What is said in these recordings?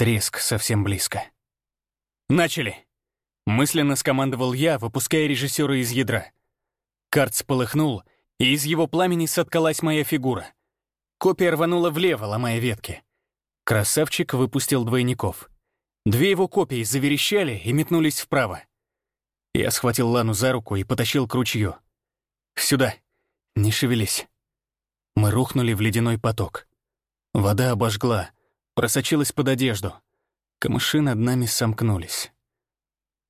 Треск совсем близко. «Начали!» — мысленно скомандовал я, выпуская режиссера из ядра. Карт сполыхнул, и из его пламени соткалась моя фигура. Копия рванула влево, ломая ветки. Красавчик выпустил двойников. Две его копии заверещали и метнулись вправо. Я схватил Лану за руку и потащил к ручью. «Сюда! Не шевелись!» Мы рухнули в ледяной поток. Вода обожгла, просочилась под одежду. Камыши над нами сомкнулись.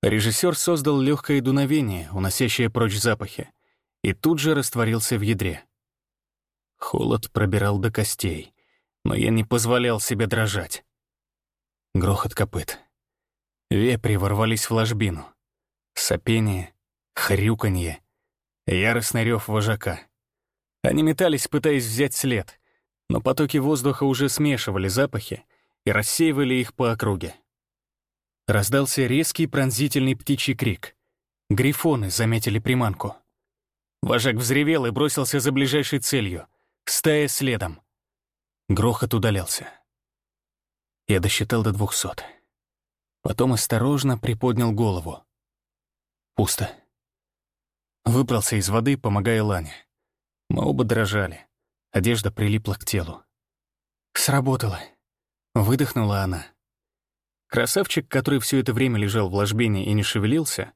Режиссер создал легкое дуновение, уносящее прочь запахи, и тут же растворился в ядре. Холод пробирал до костей, но я не позволял себе дрожать. Грохот копыт. Вепри ворвались в ложбину. Сопение, хрюканье, яростный рев вожака. Они метались, пытаясь взять след, но потоки воздуха уже смешивали запахи и рассеивали их по округе. Раздался резкий пронзительный птичий крик. Грифоны заметили приманку. Вожак взревел и бросился за ближайшей целью, стая следом. Грохот удалялся. Я досчитал до двухсот. Потом осторожно приподнял голову. Пусто. Выбрался из воды, помогая Лане. Мы оба дрожали. Одежда прилипла к телу. «Сработало», — выдохнула она. Красавчик, который все это время лежал в ложбине и не шевелился,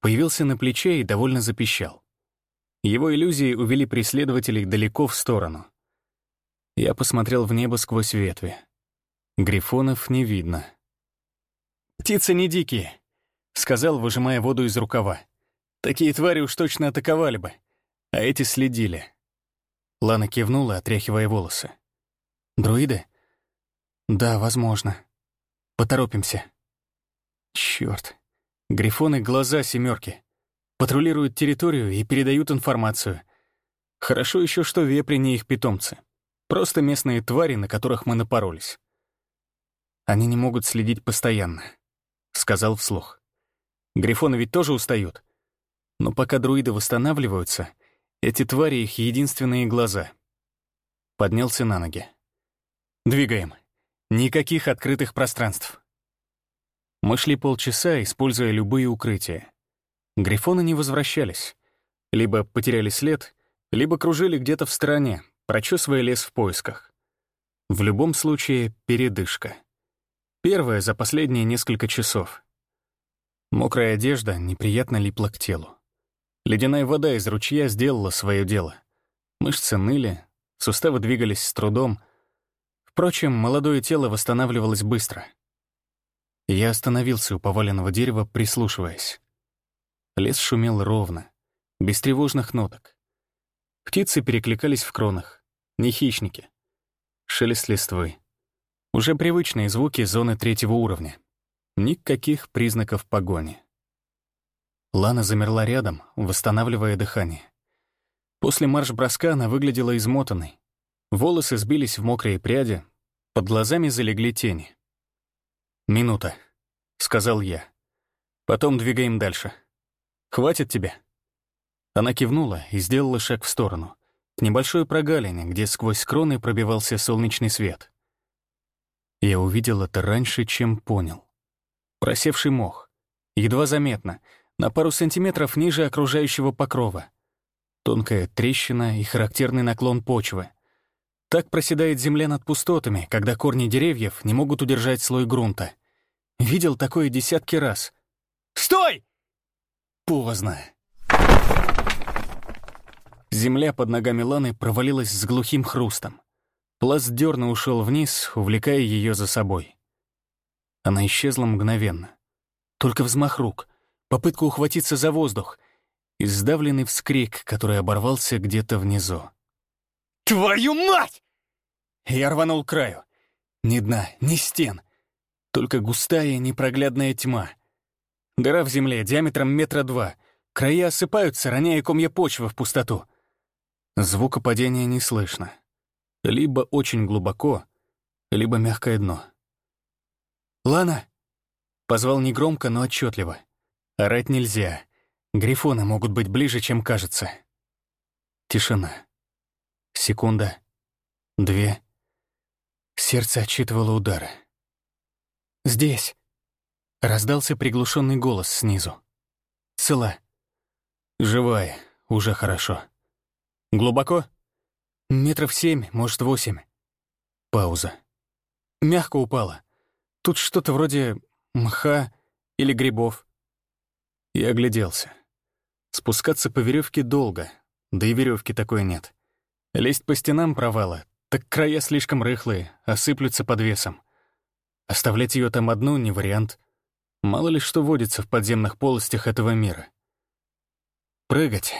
появился на плече и довольно запищал. Его иллюзии увели преследователей далеко в сторону. Я посмотрел в небо сквозь ветви. Грифонов не видно. «Птицы не дикие», — сказал, выжимая воду из рукава. «Такие твари уж точно атаковали бы, а эти следили». Лана кивнула, отряхивая волосы. «Друиды?» «Да, возможно. Поторопимся». Черт, Грифоны — глаза семерки. Патрулируют территорию и передают информацию. Хорошо еще, что вепри не их питомцы. Просто местные твари, на которых мы напоролись. Они не могут следить постоянно, — сказал вслух. Грифоны ведь тоже устают. Но пока друиды восстанавливаются, эти твари — их единственные глаза. Поднялся на ноги. «Двигаем. Никаких открытых пространств». Мы шли полчаса, используя любые укрытия. Грифоны не возвращались. Либо потеряли след, либо кружили где-то в стороне, прочесывая лес в поисках. В любом случае, передышка. Первая за последние несколько часов. Мокрая одежда неприятно липла к телу. Ледяная вода из ручья сделала свое дело. Мышцы ныли, суставы двигались с трудом. Впрочем, молодое тело восстанавливалось быстро. Я остановился у поваленного дерева, прислушиваясь. Лес шумел ровно, без тревожных ноток. Птицы перекликались в кронах, не хищники. Шелест листвы. Уже привычные звуки зоны третьего уровня. Никаких признаков погони. Лана замерла рядом, восстанавливая дыхание. После марш-броска она выглядела измотанной. Волосы сбились в мокрые пряди, под глазами залегли тени. «Минута», — сказал я. «Потом двигаем дальше. Хватит тебе?» Она кивнула и сделала шаг в сторону, к небольшой прогалине, где сквозь кроны пробивался солнечный свет. Я увидел это раньше, чем понял. Просевший мох. Едва заметно — на пару сантиметров ниже окружающего покрова. Тонкая трещина и характерный наклон почвы. Так проседает земля над пустотами, когда корни деревьев не могут удержать слой грунта. Видел такое десятки раз. «Стой!» Поздно. Земля под ногами Ланы провалилась с глухим хрустом. Пласт дерна ушел вниз, увлекая ее за собой. Она исчезла мгновенно. Только взмах рук, попытка ухватиться за воздух и сдавленный вскрик, который оборвался где-то внизу. «Твою мать!» Я рванул к краю. Ни дна, ни стен. Только густая непроглядная тьма. Дыра в земле диаметром метра два. Края осыпаются, роняя комья почвы в пустоту. Звука падения не слышно. Либо очень глубоко, либо мягкое дно. «Лана!» — позвал негромко, но отчетливо. Орать нельзя. Грифоны могут быть ближе, чем кажется. Тишина. Секунда. Две. Сердце отчитывало удары. здесь!» Раздался приглушенный голос снизу. «Цела». «Живая, уже хорошо». «Глубоко?» «Метров семь, может, восемь». Пауза. Мягко упала. Тут что-то вроде мха или грибов. Я огляделся. Спускаться по веревке долго, да и веревки такой нет. Лезть по стенам провала, так края слишком рыхлые, осыплются под весом. Оставлять ее там одну — не вариант. Мало ли что водится в подземных полостях этого мира. Прыгать.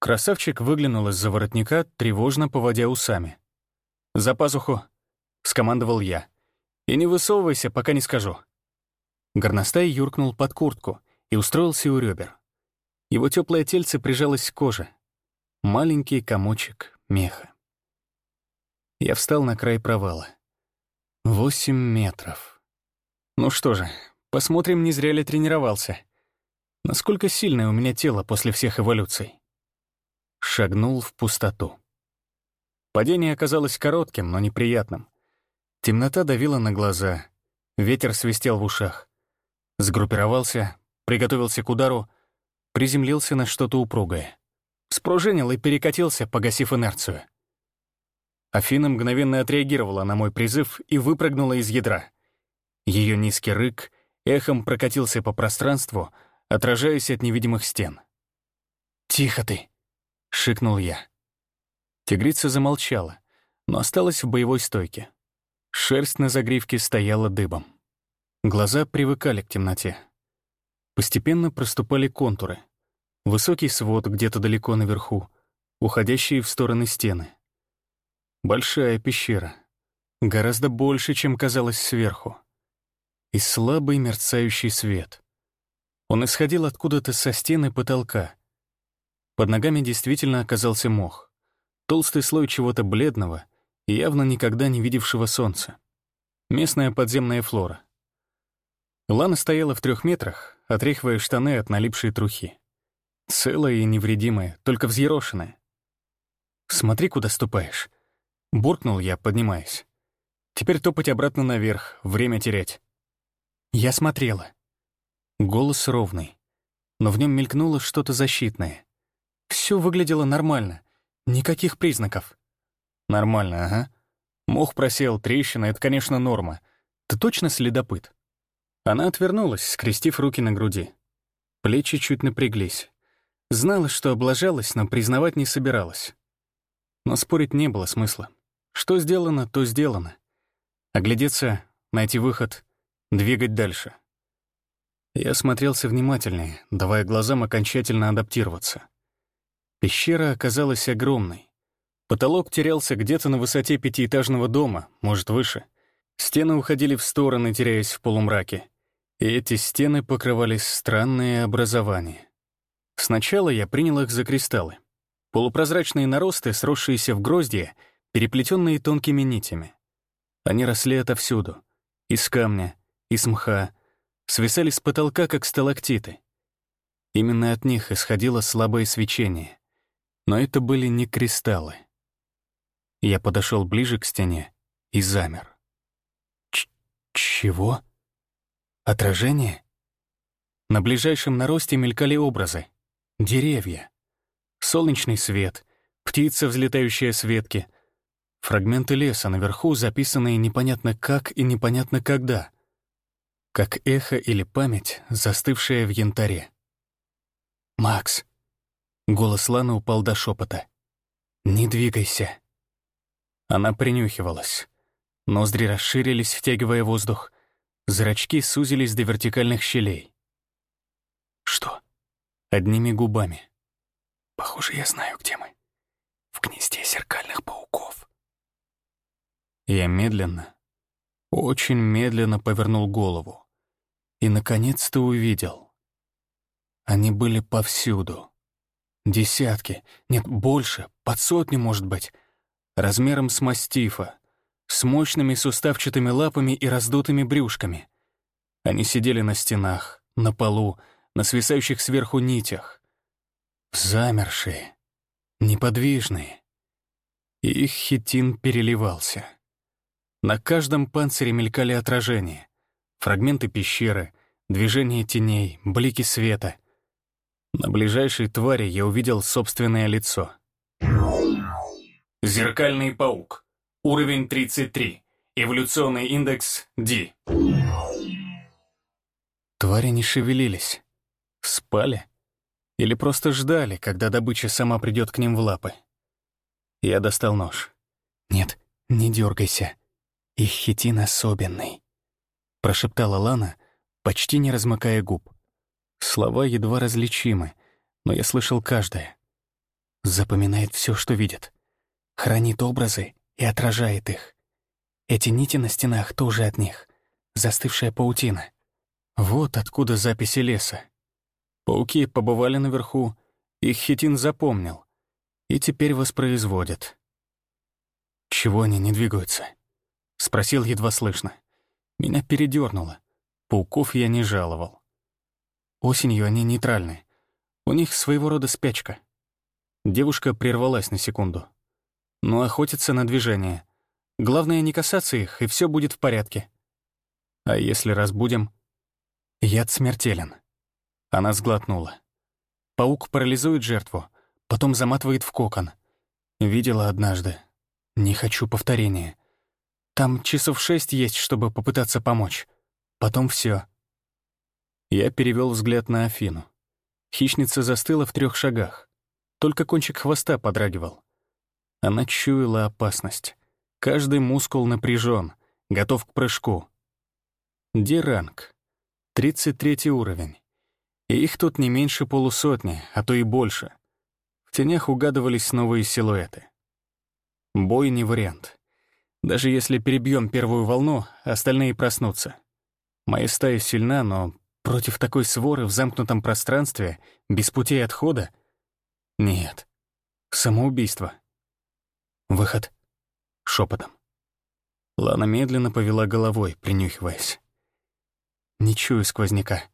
Красавчик выглянул из-за воротника, тревожно поводя усами. «За пазуху!» — скомандовал я. «И не высовывайся, пока не скажу». Горностай юркнул под куртку и устроился у ребер. Его теплое тельце прижалось к коже. Маленький комочек меха. Я встал на край провала. Восемь метров. Ну что же, посмотрим, не зря ли тренировался. Насколько сильное у меня тело после всех эволюций. Шагнул в пустоту. Падение оказалось коротким, но неприятным. Темнота давила на глаза, ветер свистел в ушах. Сгруппировался, приготовился к удару, приземлился на что-то упругое. Спружинил и перекатился, погасив инерцию. Афина мгновенно отреагировала на мой призыв и выпрыгнула из ядра. Ее низкий рык эхом прокатился по пространству, отражаясь от невидимых стен. «Тихо ты!» — шикнул я. Тигрица замолчала, но осталась в боевой стойке. Шерсть на загривке стояла дыбом. Глаза привыкали к темноте. Постепенно проступали контуры. Высокий свод где-то далеко наверху, уходящие в стороны стены. Большая пещера. Гораздо больше, чем казалось сверху. И слабый мерцающий свет. Он исходил откуда-то со стены потолка. Под ногами действительно оказался мох. Толстый слой чего-то бледного явно никогда не видевшего солнца. Местная подземная флора. Лана стояла в трех метрах, отряхивая штаны от налипшей трухи. Целая и невредимая, только взъерошенная. «Смотри, куда ступаешь», — буркнул я, поднимаясь. «Теперь топать обратно наверх, время терять». Я смотрела. Голос ровный, но в нем мелькнуло что-то защитное. Все выглядело нормально, никаких признаков. Нормально, ага. Мох просел, трещина — это, конечно, норма. Ты точно следопыт? Она отвернулась, скрестив руки на груди. Плечи чуть напряглись. Знала, что облажалась, но признавать не собиралась. Но спорить не было смысла. Что сделано, то сделано. Оглядеться, найти выход, двигать дальше. Я смотрелся внимательнее, давая глазам окончательно адаптироваться. Пещера оказалась огромной. Потолок терялся где-то на высоте пятиэтажного дома, может, выше. Стены уходили в стороны, теряясь в полумраке и эти стены покрывались странные образования. Сначала я принял их за кристаллы. Полупрозрачные наросты, сросшиеся в гроздья, переплетенные тонкими нитями. Они росли отовсюду. Из камня, из мха, свисали с потолка, как сталактиты. Именно от них исходило слабое свечение. Но это были не кристаллы. Я подошел ближе к стене и замер. Ч «Чего?» Отражение? На ближайшем наросте мелькали образы. Деревья. Солнечный свет, птица, взлетающая с ветки. Фрагменты леса наверху, записанные непонятно как и непонятно когда. Как эхо или память, застывшая в янтаре. «Макс!» Голос Ланы упал до шепота. «Не двигайся!» Она принюхивалась. Ноздри расширились, втягивая воздух. Зрачки сузились до вертикальных щелей. «Что?» Одними губами. «Похоже, я знаю, где мы. В гнезде зеркальных пауков». Я медленно, очень медленно повернул голову и, наконец-то, увидел. Они были повсюду. Десятки, нет, больше, под сотню, может быть, размером с мастифа, с мощными суставчатыми лапами и раздутыми брюшками. Они сидели на стенах, на полу, на свисающих сверху нитях. Замершие, неподвижные. И их хитин переливался. На каждом панцире мелькали отражения. Фрагменты пещеры, движение теней, блики света. На ближайшей твари я увидел собственное лицо. Зеркальный паук. Уровень 33. Эволюционный индекс D. Твари не шевелились. Спали? Или просто ждали, когда добыча сама придет к ним в лапы? Я достал нож. «Нет, не дергайся. Их хитин особенный», — прошептала Лана, почти не размыкая губ. Слова едва различимы, но я слышал каждое. Запоминает все, что видит. Хранит образы и отражает их. Эти нити на стенах тоже от них. Застывшая паутина. Вот откуда записи леса. Пауки побывали наверху, их хитин запомнил. И теперь воспроизводят. «Чего они не двигаются?» — спросил едва слышно. Меня передернуло. Пауков я не жаловал. Осенью они нейтральны. У них своего рода спячка. Девушка прервалась на секунду. Но охотится на движение. Главное не касаться их, и все будет в порядке. А если разбудим? Яд смертелен. Она сглотнула. Паук парализует жертву, потом заматывает в кокон. Видела однажды. Не хочу повторения. Там часов шесть есть, чтобы попытаться помочь. Потом все. Я перевел взгляд на Афину. Хищница застыла в трех шагах. Только кончик хвоста подрагивал. Она чуяла опасность. Каждый мускул напряжен, готов к прыжку. Диранг. 33 уровень. И их тут не меньше полусотни, а то и больше. В тенях угадывались новые силуэты. Бой не вариант. Даже если перебьем первую волну, остальные проснутся. Моя стая сильна, но против такой своры в замкнутом пространстве, без путей отхода? Нет. Самоубийство. Выход. Шепотом. Лана медленно повела головой, принюхиваясь. Не чую сквозняка.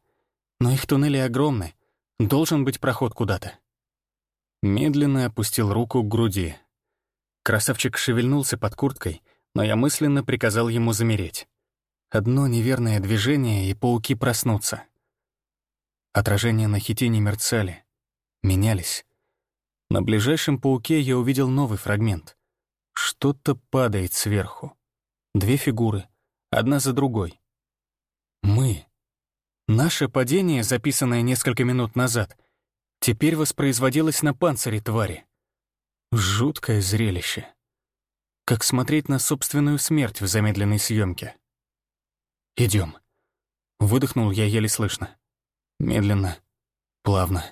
Но их туннели огромны. Должен быть проход куда-то. Медленно опустил руку к груди. Красавчик шевельнулся под курткой, но я мысленно приказал ему замереть. Одно неверное движение, и пауки проснутся. Отражения на хитине мерцали, менялись. На ближайшем пауке я увидел новый фрагмент. Что-то падает сверху. Две фигуры, одна за другой. Мы. Наше падение, записанное несколько минут назад, теперь воспроизводилось на панцире твари. Жуткое зрелище. Как смотреть на собственную смерть в замедленной съемке. Идем. Выдохнул я еле слышно. Медленно, плавно.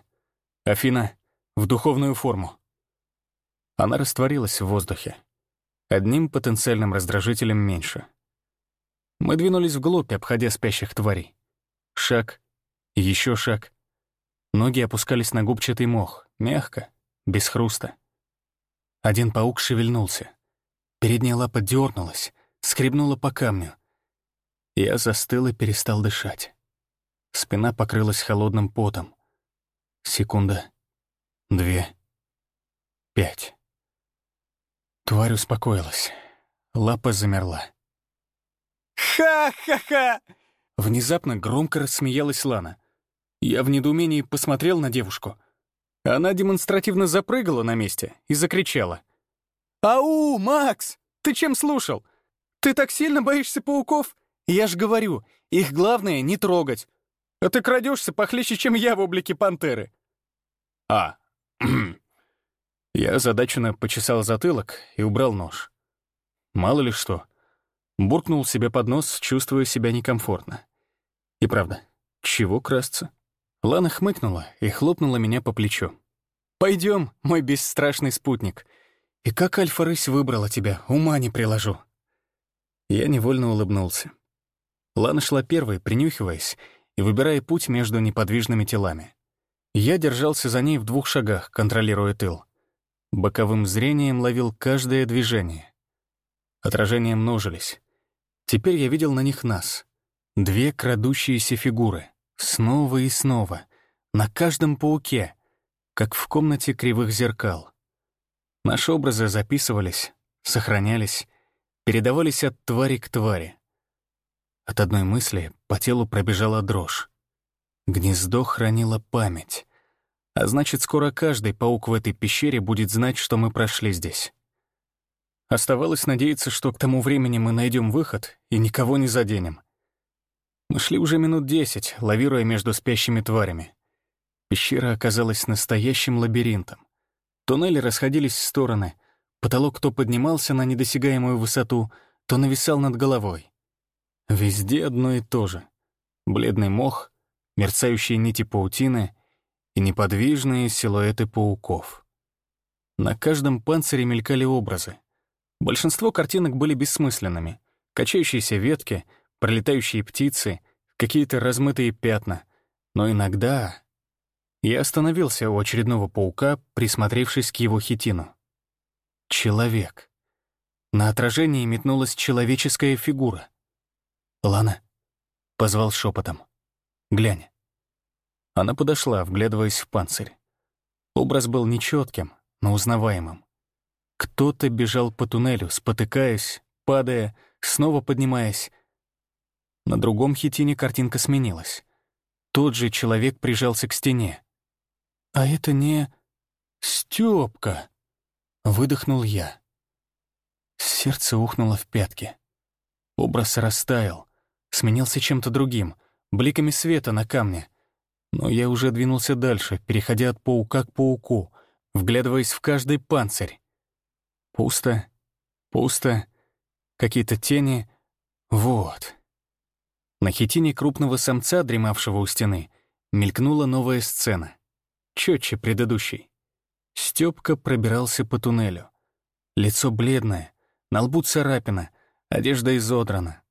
Афина, в духовную форму. Она растворилась в воздухе. Одним потенциальным раздражителем меньше. Мы двинулись вглубь, обходя спящих тварей. Шаг, еще шаг. Ноги опускались на губчатый мох, мягко, без хруста. Один паук шевельнулся. Передняя лапа дернулась, скребнула по камню. Я застыл и перестал дышать. Спина покрылась холодным потом. Секунда. Две. Пять. Тварь успокоилась. Лапа замерла. «Ха-ха-ха!» Внезапно громко рассмеялась Лана. Я в недоумении посмотрел на девушку. Она демонстративно запрыгала на месте и закричала. «Ау, Макс! Ты чем слушал? Ты так сильно боишься пауков? Я ж говорю, их главное — не трогать. А ты крадешься похлеще, чем я в облике пантеры». «А, я задаченно почесал затылок и убрал нож. Мало ли что. Буркнул себе под нос, чувствуя себя некомфортно. И правда, чего красться? Лана хмыкнула и хлопнула меня по плечу. Пойдем, мой бесстрашный спутник. И как Альфа-рысь выбрала тебя, ума не приложу». Я невольно улыбнулся. Лана шла первой, принюхиваясь и выбирая путь между неподвижными телами. Я держался за ней в двух шагах, контролируя тыл. Боковым зрением ловил каждое движение. Отражения множились. Теперь я видел на них нас. Две крадущиеся фигуры. Снова и снова. На каждом пауке. Как в комнате кривых зеркал. Наши образы записывались, сохранялись, передавались от твари к твари. От одной мысли по телу пробежала дрожь. Гнездо хранило память. А значит, скоро каждый паук в этой пещере будет знать, что мы прошли здесь. Оставалось надеяться, что к тому времени мы найдем выход и никого не заденем. Мы шли уже минут десять, лавируя между спящими тварями. Пещера оказалась настоящим лабиринтом. Туннели расходились в стороны, потолок то поднимался на недосягаемую высоту, то нависал над головой. Везде одно и то же. Бледный мох, мерцающие нити паутины и неподвижные силуэты пауков. На каждом панцире мелькали образы. Большинство картинок были бессмысленными. Качающиеся ветки, пролетающие птицы, какие-то размытые пятна. Но иногда я остановился у очередного паука, присмотревшись к его хитину. Человек. На отражении метнулась человеческая фигура. «Лана?» — позвал шепотом. «Глянь». Она подошла, вглядываясь в панцирь. Образ был нечетким, но узнаваемым. Кто-то бежал по туннелю, спотыкаясь, падая, снова поднимаясь. На другом хитине картинка сменилась. Тот же человек прижался к стене. «А это не... Стёпка!» — выдохнул я. Сердце ухнуло в пятки. Образ растаял, сменился чем-то другим, бликами света на камне. Но я уже двинулся дальше, переходя от паука к пауку, вглядываясь в каждый панцирь. Пусто, пусто, какие-то тени. Вот. На хитине крупного самца, дремавшего у стены, мелькнула новая сцена четче предыдущей. Стёпка пробирался по туннелю. Лицо бледное, на лбу царапина, одежда изодрана.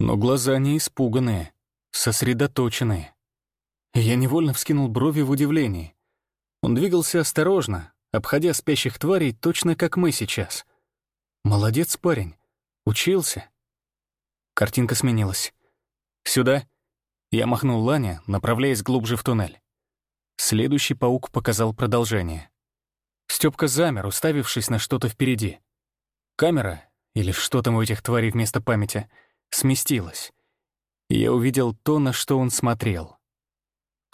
Но глаза не испуганные, сосредоточенные. Я невольно вскинул брови в удивлении. Он двигался осторожно, обходя спящих тварей точно как мы сейчас. Молодец парень, учился. Картинка сменилась. «Сюда!» Я махнул Лане, направляясь глубже в туннель. Следующий паук показал продолжение. Стёпка замер, уставившись на что-то впереди. Камера, или что там у этих тварей вместо памяти, сместилась. И я увидел то, на что он смотрел.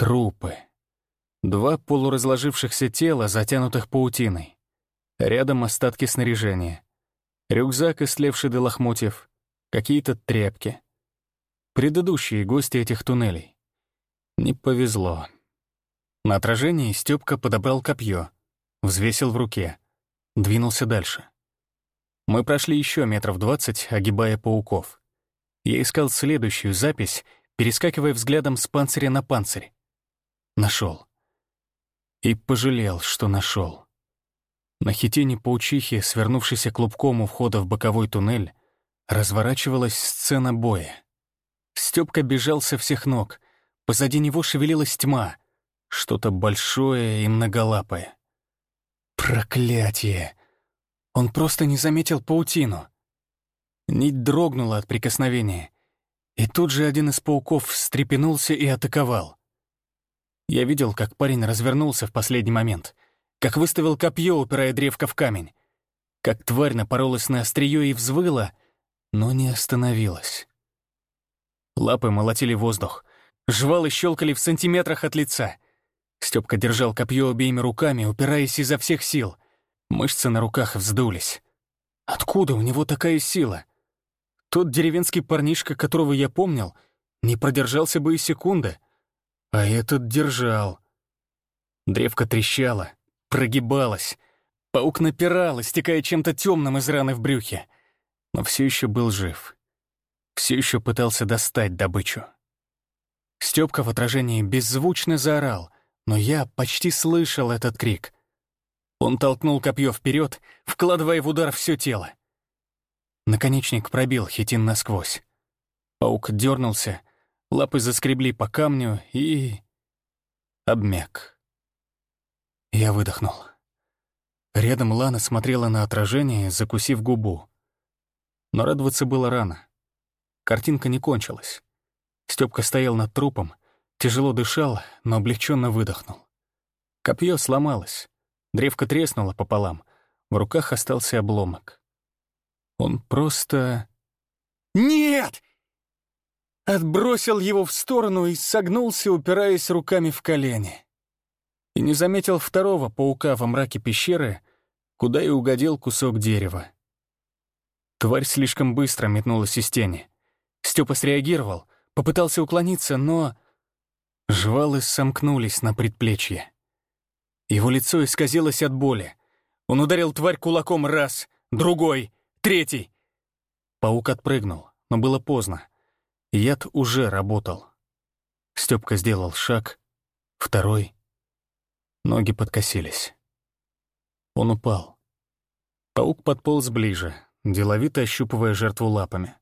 Трупы. Два полуразложившихся тела, затянутых паутиной. Рядом остатки снаряжения. Рюкзак, истлевший до лохмотьев. Какие-то тряпки. Предыдущие гости этих туннелей. Не повезло. На отражении Стёпка подобрал копье, взвесил в руке, двинулся дальше. Мы прошли еще метров двадцать, огибая пауков. Я искал следующую запись, перескакивая взглядом с панциря на панцирь. Нашел. И пожалел, что нашел. На хитине паучихи, свернувшейся клубком у входа в боковой туннель, разворачивалась сцена боя. Стёпка бежал со всех ног. Позади него шевелилась тьма. Что-то большое и многолапое. Проклятие! Он просто не заметил паутину. Нить дрогнула от прикосновения. И тут же один из пауков встрепенулся и атаковал. Я видел, как парень развернулся в последний момент, как выставил копье, упирая древко в камень, как тварь напоролась на острие и взвыла, но не остановилась. Лапы молотили воздух, жвалы щелкали в сантиметрах от лица — Стёпка держал копье обеими руками, упираясь изо всех сил. Мышцы на руках вздулись. Откуда у него такая сила? Тот деревенский парнишка, которого я помнил, не продержался бы и секунды. А этот держал. Древко трещало, прогибалось. Паук напирал, истекая чем-то темным из раны в брюхе. Но все еще был жив. Все еще пытался достать добычу. Стёпка в отражении беззвучно заорал — но я почти слышал этот крик. Он толкнул копье вперед, вкладывая в удар все тело. Наконечник пробил хитин насквозь. Паук дернулся, лапы заскребли по камню и... обмяк. Я выдохнул. Рядом Лана смотрела на отражение, закусив губу. Но радоваться было рано. Картинка не кончилась. Стёпка стоял над трупом, Тяжело дышал, но облегченно выдохнул. Копье сломалось. Древко треснуло пополам. В руках остался обломок. Он просто... «Нет!» Отбросил его в сторону и согнулся, упираясь руками в колени. И не заметил второго паука во мраке пещеры, куда и угодил кусок дерева. Тварь слишком быстро метнулась из тени. Степа среагировал, попытался уклониться, но... Жвалы сомкнулись на предплечье. Его лицо исказилось от боли. Он ударил тварь кулаком раз, другой, третий. Паук отпрыгнул, но было поздно. Яд уже работал. Степка сделал шаг, второй. Ноги подкосились. Он упал. Паук подполз ближе, деловито ощупывая жертву лапами.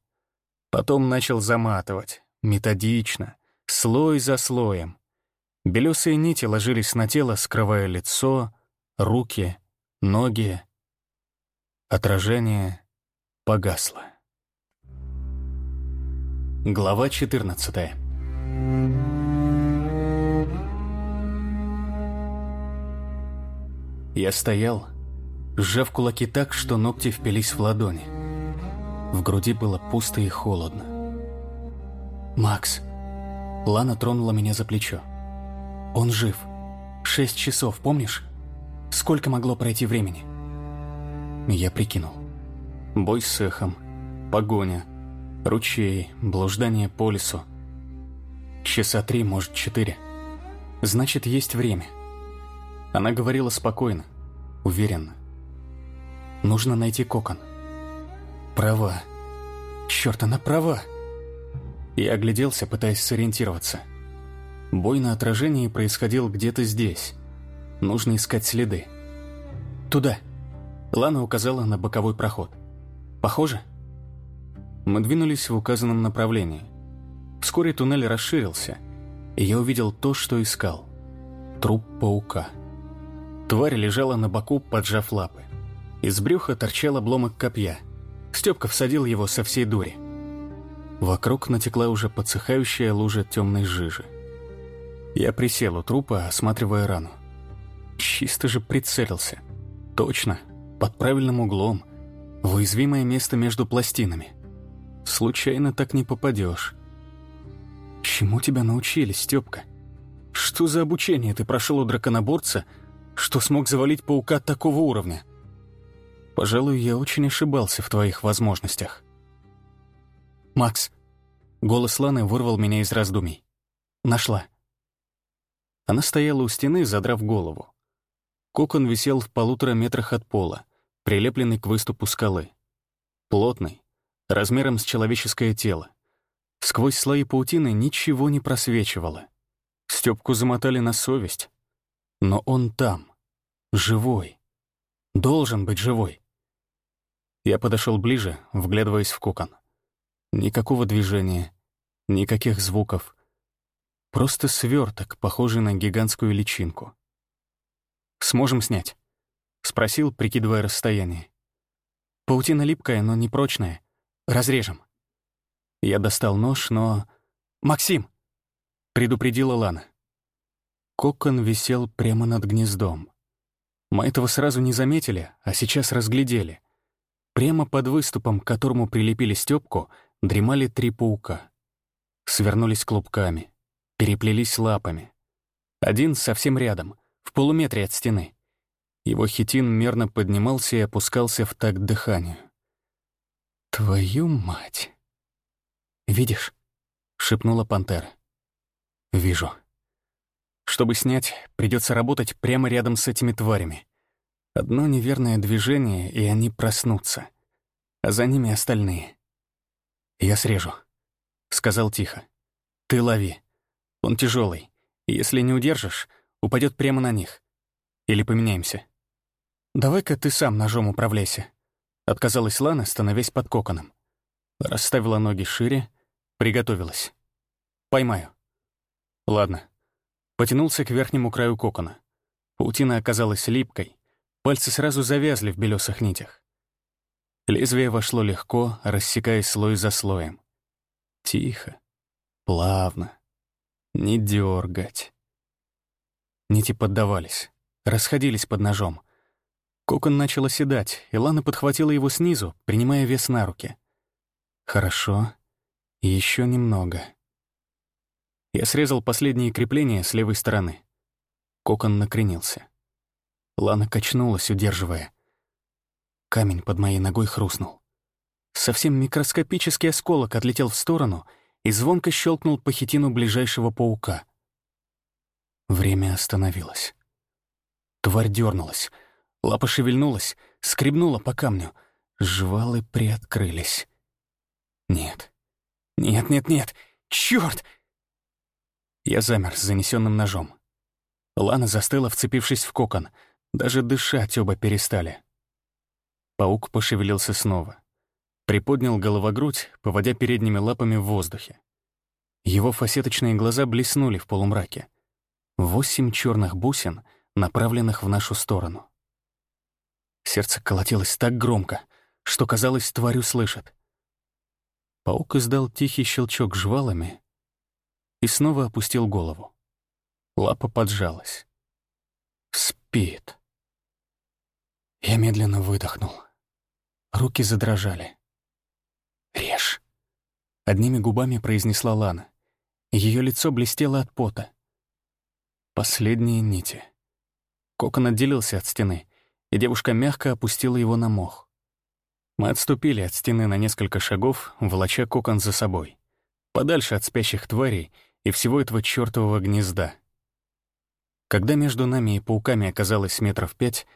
Потом начал заматывать, методично, слой за слоем. Белесые нити ложились на тело, скрывая лицо, руки, ноги. Отражение погасло. Глава 14 Я стоял, сжав кулаки так, что ногти впились в ладони. В груди было пусто и холодно. «Макс!» Лана тронула меня за плечо. «Он жив. Шесть часов, помнишь? Сколько могло пройти времени?» Я прикинул. Бой с эхом, погоня, ручей, блуждание по лесу. Часа три, может, четыре. Значит, есть время. Она говорила спокойно, уверенно. Нужно найти кокон. Права. Черт, она права. Я огляделся, пытаясь сориентироваться. Бой на отражении происходил где-то здесь. Нужно искать следы. Туда. Лана указала на боковой проход. Похоже? Мы двинулись в указанном направлении. Вскоре туннель расширился, и я увидел то, что искал. Труп паука. Тварь лежала на боку, поджав лапы. Из брюха торчал обломок копья. Степка всадил его со всей дури. Вокруг натекла уже подсыхающая лужа темной жижи. Я присел у трупа, осматривая рану. Чисто же прицелился. Точно, под правильным углом. В уязвимое место между пластинами. Случайно так не попадешь. Чему тебя научили, Степка? Что за обучение ты прошел у драконоборца, что смог завалить паука такого уровня? Пожалуй, я очень ошибался в твоих возможностях. «Макс!» Голос Ланы вырвал меня из раздумий. «Нашла». Она стояла у стены, задрав голову. Кокон висел в полутора метрах от пола, прилепленный к выступу скалы. Плотный, размером с человеческое тело. Сквозь слои паутины ничего не просвечивало. Стёпку замотали на совесть. Но он там, живой. Должен быть живой. Я подошел ближе, вглядываясь в кокон. Никакого движения, никаких звуков. Просто сверток, похожий на гигантскую личинку. «Сможем снять?» — спросил, прикидывая расстояние. «Паутина липкая, но не прочная. Разрежем». Я достал нож, но... «Максим!» — предупредила Лана. Кокон висел прямо над гнездом. Мы этого сразу не заметили, а сейчас разглядели. Прямо под выступом, к которому прилепили Стёпку, дремали три паука. Свернулись клубками, переплелись лапами. Один совсем рядом, в полуметре от стены. Его хитин мерно поднимался и опускался в такт дыханию. «Твою мать!» «Видишь?» — шепнула пантера. «Вижу. Чтобы снять, придется работать прямо рядом с этими тварями. Одно неверное движение, и они проснутся. А за ними остальные. «Я срежу», — сказал тихо. «Ты лови. Он тяжелый. Если не удержишь, упадет прямо на них. Или поменяемся». «Давай-ка ты сам ножом управляйся», — отказалась Лана, становясь под коконом. Расставила ноги шире, приготовилась. «Поймаю». «Ладно». Потянулся к верхнему краю кокона. Паутина оказалась липкой, пальцы сразу завязли в белесых нитях. Лезвие вошло легко, рассекая слой за слоем. Тихо, плавно, не дергать. Нити поддавались, расходились под ножом. Кокон начал оседать, и Лана подхватила его снизу, принимая вес на руки. Хорошо, еще немного. Я срезал последние крепления с левой стороны. Кокон накренился. Лана качнулась, удерживая. Камень под моей ногой хрустнул. Совсем микроскопический осколок отлетел в сторону и звонко щелкнул по хитину ближайшего паука. Время остановилось. Тварь дернулась, лапа шевельнулась, скребнула по камню. Жвалы приоткрылись. Нет. Нет, нет, нет. Черт! Я замер с занесенным ножом. Лана застыла, вцепившись в кокон. Даже дышать оба перестали. Паук пошевелился снова. Приподнял головогрудь, поводя передними лапами в воздухе. Его фасеточные глаза блеснули в полумраке. Восемь черных бусин, направленных в нашу сторону. Сердце колотилось так громко, что, казалось, тварь услышит. Паук издал тихий щелчок жвалами и снова опустил голову. Лапа поджалась. Спит. Я медленно выдохнул. Руки задрожали. «Режь!» — одними губами произнесла Лана. Ее лицо блестело от пота. Последние нити. Кокон отделился от стены, и девушка мягко опустила его на мох. Мы отступили от стены на несколько шагов, волоча кокон за собой. Подальше от спящих тварей и всего этого чёртового гнезда. Когда между нами и пауками оказалось метров пять,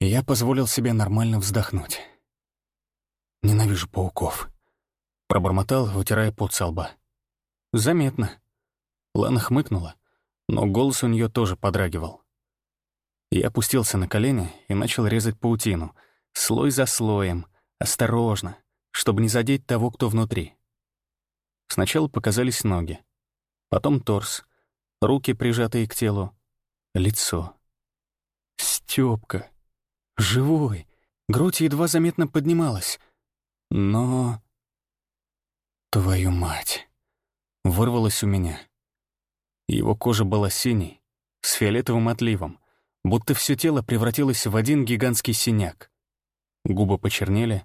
я позволил себе нормально вздохнуть. «Ненавижу пауков», — пробормотал, вытирая пот со лба. «Заметно». Лана хмыкнула, но голос у нее тоже подрагивал. Я опустился на колени и начал резать паутину, слой за слоем, Осторожно, чтобы не задеть того, кто внутри. Сначала показались ноги, потом торс, руки, прижатые к телу, лицо. Стёпка. Живой. Грудь едва заметно поднималась. Но... Твою мать. Вырвалось у меня. Его кожа была синей, с фиолетовым отливом, будто все тело превратилось в один гигантский синяк. Губы почернели,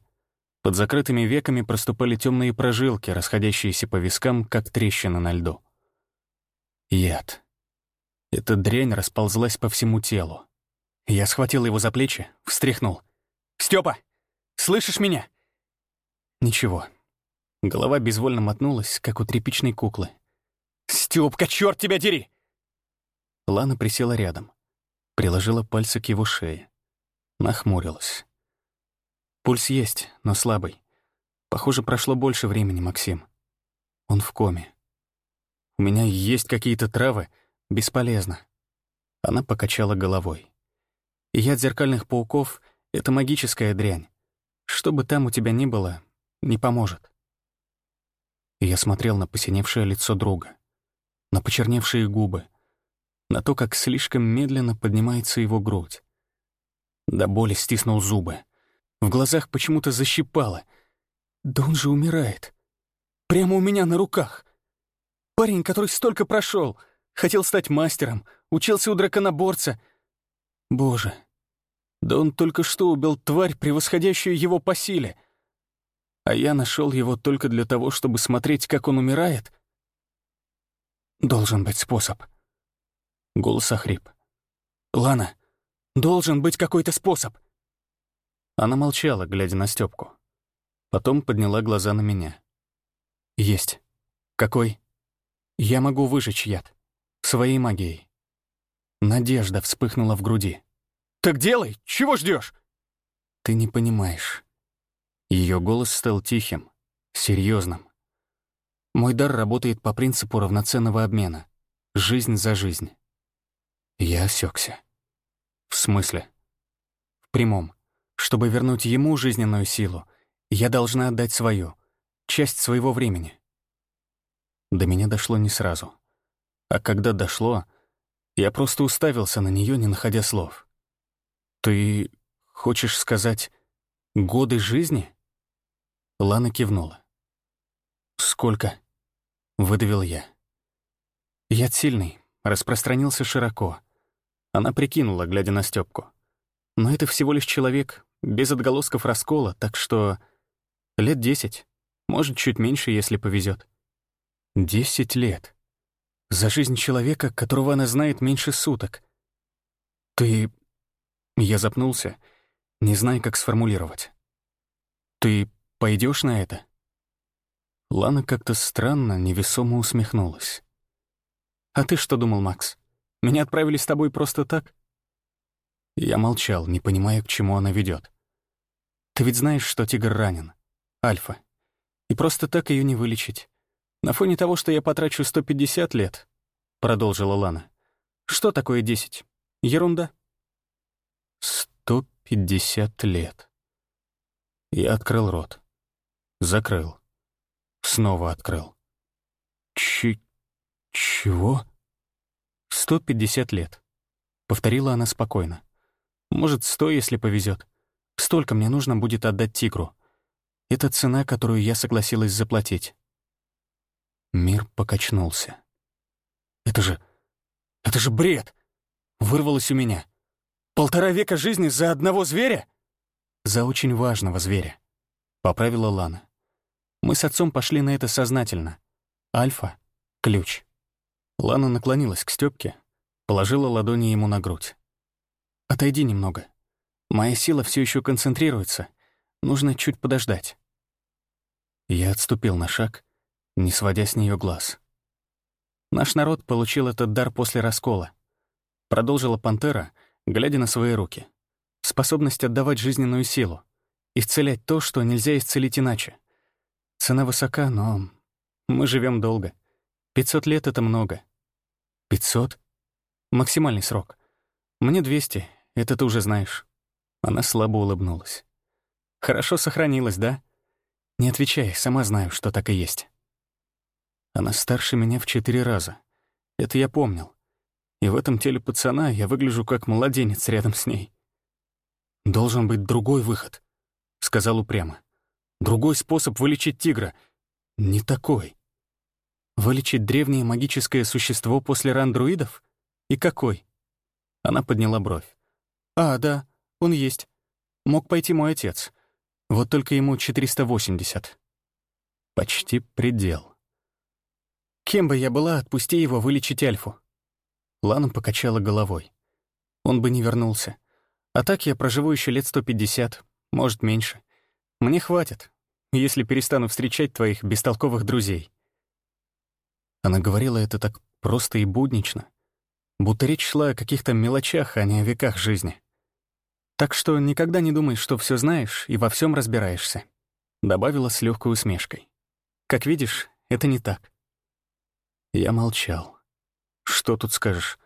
под закрытыми веками проступали темные прожилки, расходящиеся по вискам, как трещины на льду. Яд. Эта дрянь расползлась по всему телу. Я схватил его за плечи, встряхнул. «Стёпа! Слышишь меня?» Ничего. Голова безвольно мотнулась, как у тряпичной куклы. «Стёпка, чёрт тебя дери!» Лана присела рядом, приложила пальцы к его шее, нахмурилась. Пульс есть, но слабый. Похоже, прошло больше времени, Максим. Он в коме. У меня есть какие-то травы. Бесполезно. Она покачала головой. Яд зеркальных пауков — это магическая дрянь. Что бы там у тебя ни было, не поможет. я смотрел на посиневшее лицо друга, на почерневшие губы, на то, как слишком медленно поднимается его грудь. До боли стиснул зубы. В глазах почему-то защипало. Да он же умирает. Прямо у меня на руках. Парень, который столько прошел, хотел стать мастером, учился у драконоборца. Боже, да он только что убил тварь, превосходящую его по силе. А я нашел его только для того, чтобы смотреть, как он умирает. Должен быть способ. Голос охрип. «Лана, должен быть какой-то способ!» Она молчала, глядя на Стёпку. Потом подняла глаза на меня. «Есть. Какой? Я могу выжечь яд. Своей магией». Надежда вспыхнула в груди. «Так делай! Чего ждешь? «Ты не понимаешь». Ее голос стал тихим, серьезным. Мой дар работает по принципу равноценного обмена. Жизнь за жизнь. Я осекся. В смысле? В прямом. Чтобы вернуть ему жизненную силу, я должна отдать свою, часть своего времени. До меня дошло не сразу. А когда дошло, я просто уставился на нее, не находя слов. «Ты хочешь сказать годы жизни?» Лана кивнула. «Сколько?» — выдавил я. Яд сильный, распространился широко. Она прикинула, глядя на Стёпку. Но это всего лишь человек, без отголосков раскола, так что лет десять, может, чуть меньше, если повезет. Десять лет. За жизнь человека, которого она знает меньше суток. Ты... Я запнулся, не зная, как сформулировать. Ты пойдешь на это? Лана как-то странно, невесомо усмехнулась. «А ты что думал, Макс? Меня отправили с тобой просто так?» Я молчал, не понимая, к чему она ведет. «Ты ведь знаешь, что тигр ранен. Альфа. И просто так ее не вылечить. На фоне того, что я потрачу 150 лет, — продолжила Лана. Что такое 10? Ерунда. 150 лет. Я открыл рот. Закрыл. Снова открыл. Ч... чего? 150 лет. Повторила она спокойно. Может, сто, если повезет. Столько мне нужно будет отдать тигру. Это цена, которую я согласилась заплатить. Мир покачнулся. Это же... это же бред! Вырвалось у меня. Полтора века жизни за одного зверя? За очень важного зверя. Поправила Лана. Мы с отцом пошли на это сознательно. Альфа — ключ. Лана наклонилась к Стёпке, положила ладони ему на грудь. «Отойди немного. Моя сила все еще концентрируется. Нужно чуть подождать». Я отступил на шаг, не сводя с нее глаз. Наш народ получил этот дар после раскола. Продолжила пантера, глядя на свои руки. Способность отдавать жизненную силу, исцелять то, что нельзя исцелить иначе. Цена высока, но мы живем долго. Пятьсот лет — это много. Пятьсот? Максимальный срок. Мне двести, это ты уже знаешь. Она слабо улыбнулась. Хорошо сохранилась, да? Не отвечай, сама знаю, что так и есть. Она старше меня в четыре раза. Это я помнил. И в этом теле пацана я выгляжу как младенец рядом с ней. «Должен быть другой выход», — сказал упрямо. «Другой способ вылечить тигра. Не такой». Вылечить древнее магическое существо после ран друидов? И какой? Она подняла бровь. А, да, он есть. Мог пойти мой отец. Вот только ему 480. Почти предел. Кем бы я была, отпусти его вылечить Альфу. Лана покачала головой. Он бы не вернулся. А так я проживу еще лет 150, может, меньше. Мне хватит, если перестану встречать твоих бестолковых друзей. Она говорила это так просто и буднично, будто речь шла о каких-то мелочах, а не о веках жизни. Так что никогда не думай, что все знаешь и во всем разбираешься», — добавила с легкой усмешкой. «Как видишь, это не так». Я молчал. «Что тут скажешь?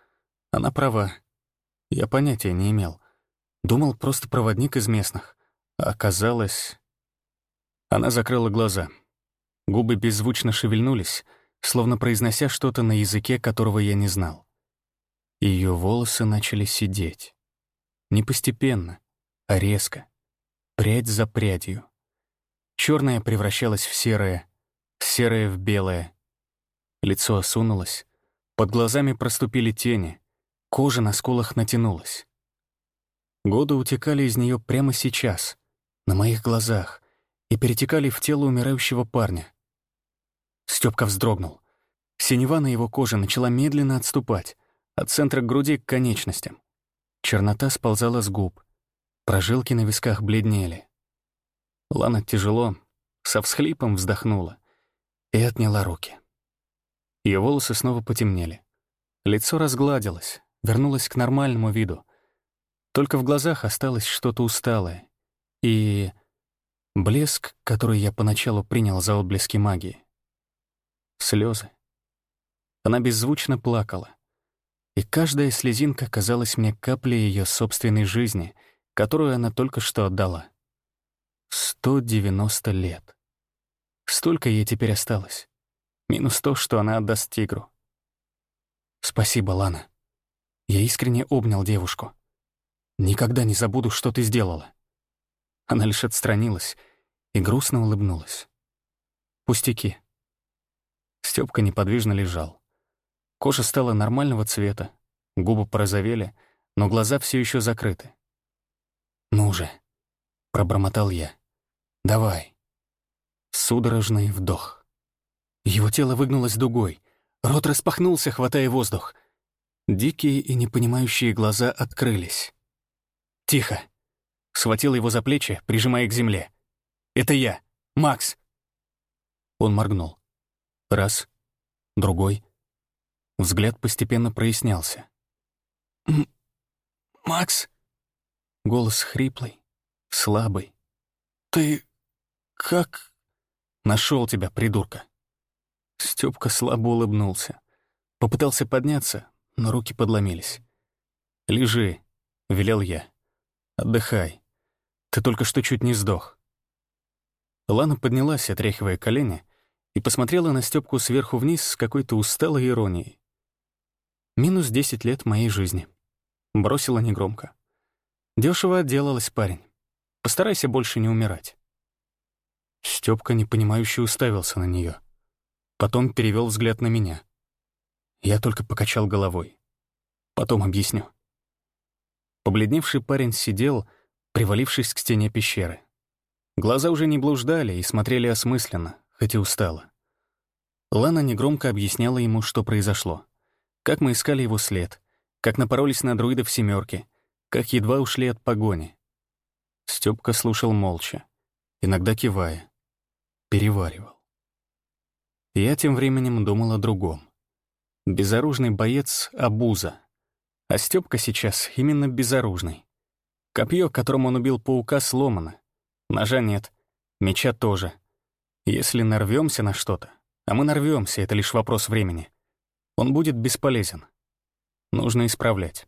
Она права. Я понятия не имел. Думал, просто проводник из местных. А оказалось...» Она закрыла глаза. Губы беззвучно шевельнулись — словно произнося что-то на языке, которого я не знал. Ее волосы начали сидеть. Не постепенно, а резко, прядь за прядью. Черное превращалось в серое, серое в белое. Лицо осунулось, под глазами проступили тени, кожа на скулах натянулась. Годы утекали из нее прямо сейчас, на моих глазах, и перетекали в тело умирающего парня. Стёпка вздрогнул. Синева на его коже начала медленно отступать, от центра груди к конечностям. Чернота сползала с губ. Прожилки на висках бледнели. Лана тяжело, со всхлипом вздохнула и отняла руки. Ее волосы снова потемнели. Лицо разгладилось, вернулось к нормальному виду. Только в глазах осталось что-то усталое. И блеск, который я поначалу принял за отблески магии слезы. Она беззвучно плакала. И каждая слезинка казалась мне каплей ее собственной жизни, которую она только что отдала. 190 лет. Столько ей теперь осталось. Минус то, что она отдаст тигру. Спасибо, Лана. Я искренне обнял девушку. Никогда не забуду, что ты сделала. Она лишь отстранилась и грустно улыбнулась. Пустяки. Стёпка неподвижно лежал. Кожа стала нормального цвета, губы порозовели, но глаза все еще закрыты. «Ну же», — пробормотал я, — «давай». Судорожный вдох. Его тело выгнулось дугой, Рот распахнулся, хватая воздух. Дикие и непонимающие глаза открылись. «Тихо!» Схватил его за плечи, прижимая к земле. «Это я, Макс!» Он моргнул. Раз, другой. Взгляд постепенно прояснялся. «Макс?» Голос хриплый, слабый. «Ты как...» Нашел тебя, придурка!» Степка слабо улыбнулся. Попытался подняться, но руки подломились. «Лежи», — велел я. «Отдыхай. Ты только что чуть не сдох». Лана поднялась, отряхивая колени, и посмотрела на Степку сверху вниз с какой-то усталой иронией. «Минус десять лет моей жизни». Бросила негромко. Дешево отделалась, парень. Постарайся больше не умирать». Степка непонимающе уставился на нее. Потом перевел взгляд на меня. Я только покачал головой. Потом объясню. Побледневший парень сидел, привалившись к стене пещеры. Глаза уже не блуждали и смотрели осмысленно, хоть и устало. Лана негромко объясняла ему, что произошло. Как мы искали его след, как напоролись на друидов семерки, как едва ушли от погони. Степка слушал молча, иногда кивая, переваривал. Я тем временем думал о другом. Безоружный боец — обуза. А Степка сейчас именно безоружный. Копье, которым он убил паука, сломано. Ножа нет, меча тоже. Если нарвемся на что-то, а мы нарвемся, это лишь вопрос времени, он будет бесполезен. Нужно исправлять.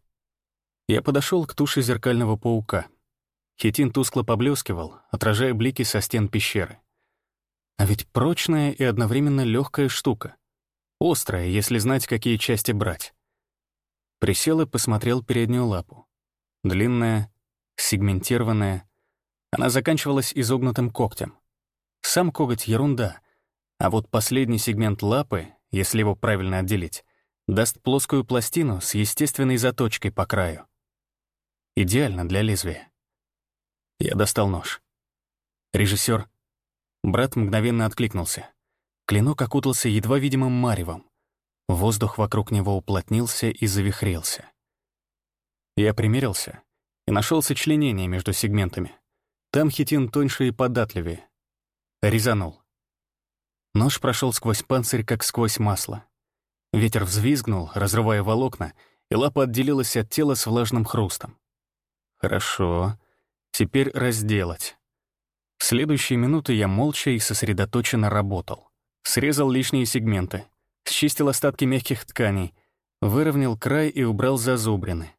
Я подошел к туше зеркального паука. Хитин тускло поблескивал, отражая блики со стен пещеры. А ведь прочная и одновременно легкая штука. Острая, если знать, какие части брать. Присел и посмотрел переднюю лапу. Длинная, сегментированная. Она заканчивалась изогнутым когтем. Сам коготь — ерунда. А вот последний сегмент лапы, если его правильно отделить, даст плоскую пластину с естественной заточкой по краю. Идеально для лезвия. Я достал нож. Режиссер Брат мгновенно откликнулся. Клинок окутался едва видимым маревом. Воздух вокруг него уплотнился и завихрился. Я примерился и нашел сочленение между сегментами. Там хитин тоньше и податливее. Резанул. Нож прошел сквозь панцирь, как сквозь масло. Ветер взвизгнул, разрывая волокна, и лапа отделилась от тела с влажным хрустом. Хорошо. Теперь разделать. В следующие минуты я молча и сосредоточенно работал. Срезал лишние сегменты, счистил остатки мягких тканей, выровнял край и убрал зазубрины.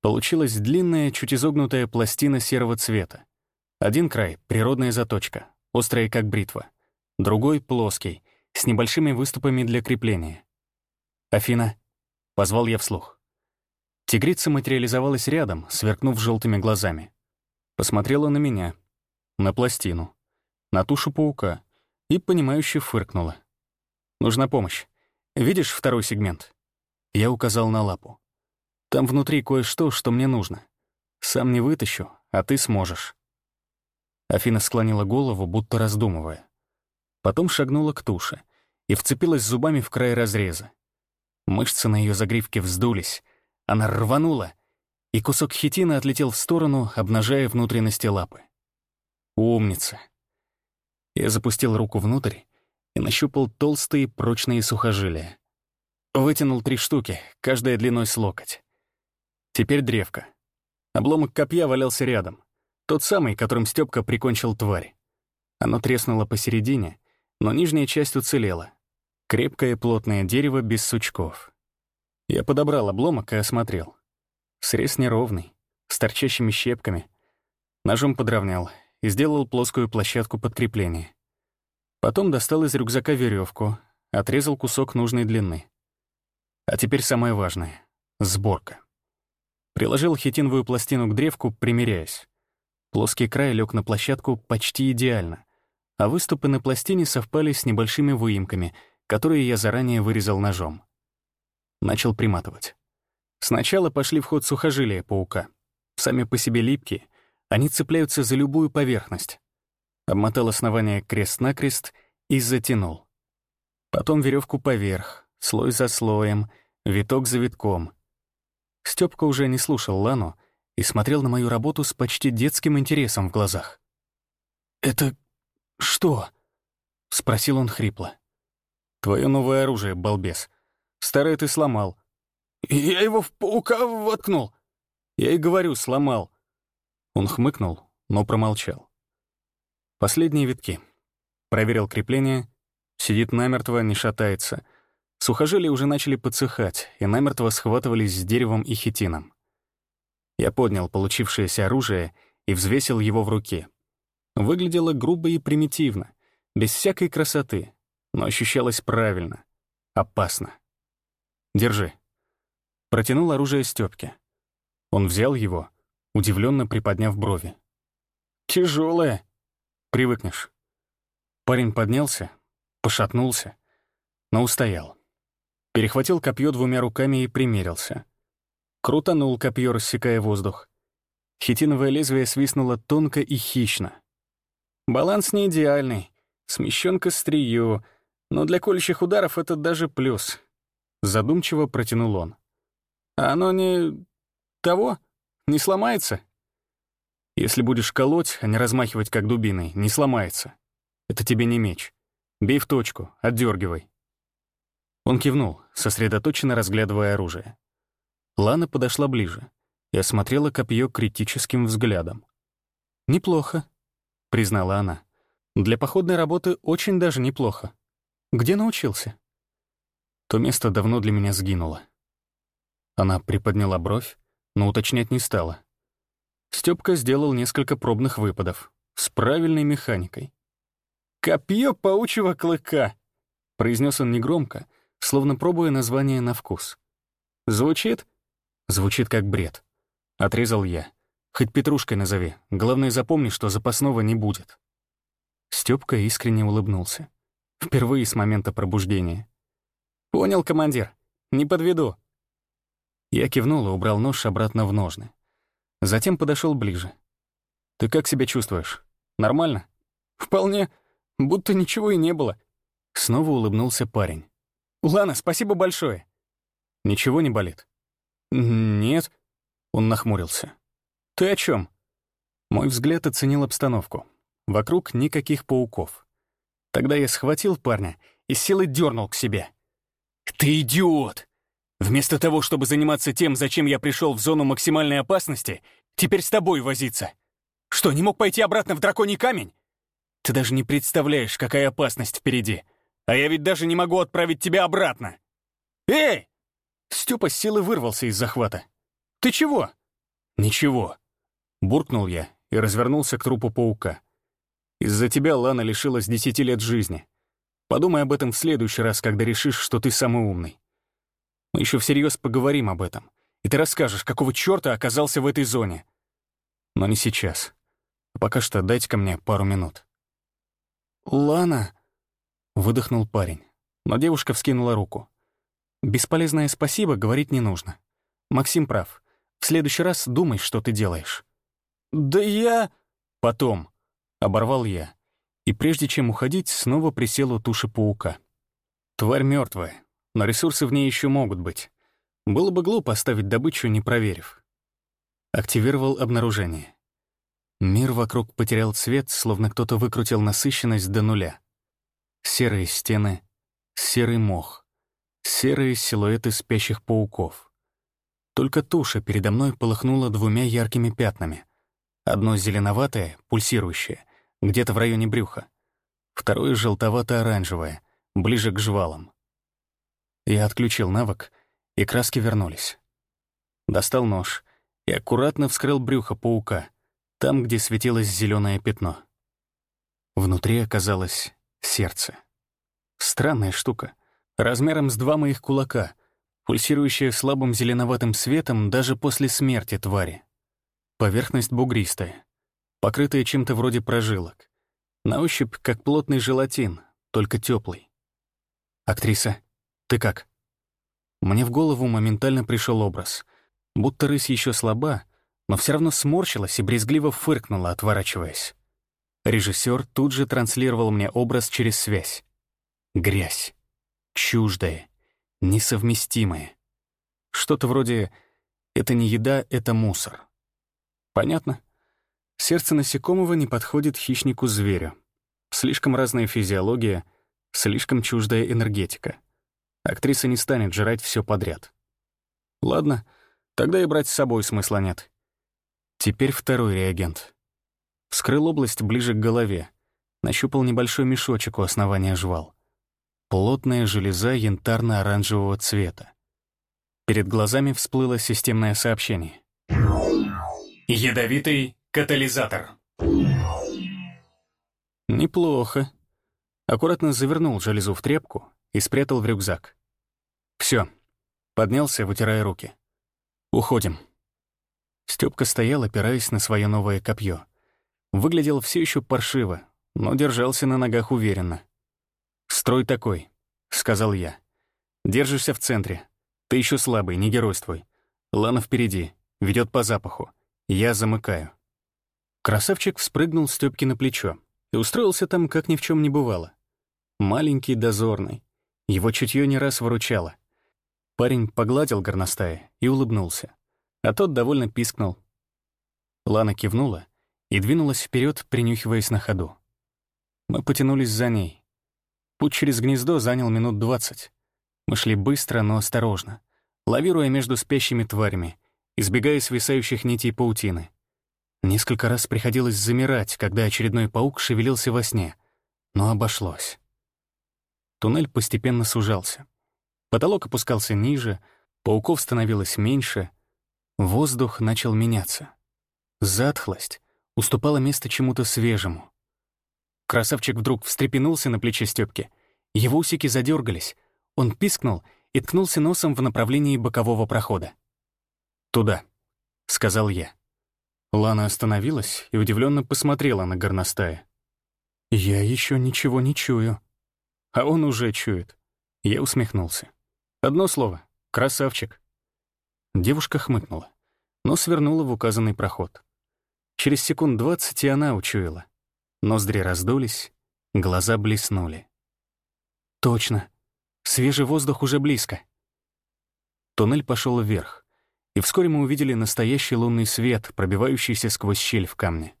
Получилась длинная, чуть изогнутая пластина серого цвета. Один край — природная заточка, острая как бритва. Другой — плоский, с небольшими выступами для крепления. «Афина», — позвал я вслух. Тигрица материализовалась рядом, сверкнув желтыми глазами. Посмотрела на меня — на пластину, на тушу паука и, понимающе фыркнула. «Нужна помощь. Видишь второй сегмент?» Я указал на лапу. «Там внутри кое-что, что мне нужно. Сам не вытащу, а ты сможешь». Афина склонила голову, будто раздумывая. Потом шагнула к туше и вцепилась зубами в край разреза. Мышцы на ее загривке вздулись. Она рванула, и кусок хитина отлетел в сторону, обнажая внутренности лапы. Умница. Я запустил руку внутрь и нащупал толстые прочные сухожилия. Вытянул три штуки, каждая длиной с локоть. Теперь древко. Обломок копья валялся рядом. Тот самый, которым Стёпка прикончил тварь. Оно треснуло посередине, но нижняя часть уцелела. Крепкое плотное дерево без сучков. Я подобрал обломок и осмотрел. Срез неровный, с торчащими щепками. Ножом подровнял и сделал плоскую площадку подкрепления. Потом достал из рюкзака веревку, отрезал кусок нужной длины. А теперь самое важное — сборка. Приложил хитиновую пластину к древку, примеряясь. Плоский край лег на площадку почти идеально, а выступы на пластине совпали с небольшими выемками, которые я заранее вырезал ножом. Начал приматывать. Сначала пошли в ход сухожилия паука. Сами по себе липкие — они цепляются за любую поверхность. Обмотал основание крест-накрест и затянул. Потом веревку поверх, слой за слоем, виток за витком. Стёпка уже не слушал Лану и смотрел на мою работу с почти детским интересом в глазах. «Это что?» — спросил он хрипло. «Твое новое оружие, балбес. Старое ты сломал». «Я его в паука воткнул». «Я и говорю, сломал». Он хмыкнул, но промолчал. Последние витки. Проверил крепление. Сидит намертво, не шатается. Сухожилия уже начали подсыхать и намертво схватывались с деревом и хитином. Я поднял получившееся оружие и взвесил его в руке. Выглядело грубо и примитивно, без всякой красоты, но ощущалось правильно, опасно. «Держи». Протянул оружие Стёпке. Он взял его, удивленно приподняв брови. «Тяжелое», Привыкнешь. Парень поднялся, пошатнулся, но устоял. Перехватил копье двумя руками и примерился. Крутанул копье, рассекая воздух. Хитиновое лезвие свистнуло тонко и хищно. Баланс не идеальный, смещен к острию, но для колющих ударов это даже плюс. Задумчиво протянул он. А оно не... того? Не сломается? Если будешь колоть, а не размахивать как дубиной, не сломается. Это тебе не меч. Бей в точку, отдергивай. Он кивнул, сосредоточенно разглядывая оружие. Лана подошла ближе и осмотрела копье критическим взглядом. «Неплохо», — признала она. «Для походной работы очень даже неплохо. Где научился?» То место давно для меня сгинуло. Она приподняла бровь, но уточнять не стала. Стёпка сделал несколько пробных выпадов с правильной механикой. «Копье паучьего клыка!» — произнес он негромко, словно пробуя название на вкус. «Звучит?» «Звучит как бред». Отрезал я. «Хоть петрушкой назови. Главное, запомни, что запасного не будет». Стёпка искренне улыбнулся. Впервые с момента пробуждения. «Понял, командир. Не подведу». Я кивнул и убрал нож обратно в ножны. Затем подошел ближе. «Ты как себя чувствуешь? Нормально?» «Вполне. Будто ничего и не было». Снова улыбнулся парень. «Лана, спасибо большое». «Ничего не болит?» «Нет». Он нахмурился. «Ты о чем? Мой взгляд оценил обстановку. Вокруг никаких пауков. Тогда я схватил парня и силой дернул к себе. «Ты идиот!» Вместо того, чтобы заниматься тем, зачем я пришел в зону максимальной опасности, теперь с тобой возиться. Что, не мог пойти обратно в драконий камень? Ты даже не представляешь, какая опасность впереди. А я ведь даже не могу отправить тебя обратно. Эй! Степа с силы вырвался из захвата. Ты чего? Ничего. Буркнул я и развернулся к трупу паука. Из-за тебя Лана лишилась десяти лет жизни. Подумай об этом в следующий раз, когда решишь, что ты самый умный. Мы еще всерьез поговорим об этом, и ты расскажешь, какого черта оказался в этой зоне. Но не сейчас. А пока что дайте ко мне пару минут. «Лана!» — выдохнул парень, но девушка вскинула руку. «Бесполезное спасибо говорить не нужно. Максим прав. В следующий раз думай, что ты делаешь». «Да я...» «Потом», — оборвал я, и прежде чем уходить, снова присел у туши паука. Тварь мертвая, но ресурсы в ней еще могут быть. Было бы глупо оставить добычу, не проверив. Активировал обнаружение. Мир вокруг потерял цвет, словно кто-то выкрутил насыщенность до нуля. Серые стены, серый мох, серые силуэты спящих пауков. Только туша передо мной полыхнула двумя яркими пятнами. Одно зеленоватое, пульсирующее, где-то в районе брюха. Второе желтовато-оранжевое, ближе к жвалам. Я отключил навык, и краски вернулись. Достал нож и аккуратно вскрыл брюхо паука, там, где светилось зеленое пятно. Внутри оказалось сердце. Странная штука, размером с два моих кулака, пульсирующая слабым зеленоватым светом даже после смерти твари. Поверхность бугристая, покрытая чем-то вроде прожилок. На ощупь, как плотный желатин, только теплый. Актриса «Ты как?» Мне в голову моментально пришел образ. Будто рысь еще слаба, но все равно сморщилась и брезгливо фыркнула, отворачиваясь. Режиссер тут же транслировал мне образ через связь. Грязь. Чуждая. несовместимые. Что-то вроде «это не еда, это мусор». Понятно? Сердце насекомого не подходит хищнику-зверю. Слишком разная физиология, слишком чуждая энергетика. Актриса не станет жрать все подряд. Ладно, тогда и брать с собой смысла нет. Теперь второй реагент. Вскрыл область ближе к голове. Нащупал небольшой мешочек у основания жвал. Плотная железа янтарно-оранжевого цвета. Перед глазами всплыло системное сообщение. Ядовитый катализатор. Неплохо. Аккуратно завернул железу в тряпку и спрятал в рюкзак. Все. Поднялся, вытирая руки. Уходим. Степка стоял, опираясь на свое новое копье. Выглядел все еще паршиво, но держался на ногах уверенно. «Строй такой», — сказал я. «Держишься в центре. Ты еще слабый, не геройствуй. Лана впереди, ведет по запаху. Я замыкаю». Красавчик вспрыгнул Стёпке на плечо и устроился там, как ни в чем не бывало. Маленький дозорный. Его чутье не раз выручало. Парень погладил горностая и улыбнулся, а тот довольно пискнул. Лана кивнула и двинулась вперед, принюхиваясь на ходу. Мы потянулись за ней. Путь через гнездо занял минут двадцать. Мы шли быстро, но осторожно, лавируя между спящими тварями, избегая свисающих нитей паутины. Несколько раз приходилось замирать, когда очередной паук шевелился во сне, но обошлось. Туннель постепенно сужался. Потолок опускался ниже, пауков становилось меньше, воздух начал меняться. Затхлость уступала место чему-то свежему. Красавчик вдруг встрепенулся на плече Стёпки. Его усики задергались. Он пискнул и ткнулся носом в направлении бокового прохода. «Туда», — сказал я. Лана остановилась и удивленно посмотрела на горностая. «Я еще ничего не чую». А он уже чует. Я усмехнулся. Одно слово — красавчик. Девушка хмыкнула, но свернула в указанный проход. Через секунд двадцать и она учуяла. Ноздри раздулись, глаза блеснули. «Точно. Свежий воздух уже близко». Туннель пошел вверх и вскоре мы увидели настоящий лунный свет, пробивающийся сквозь щель в камне.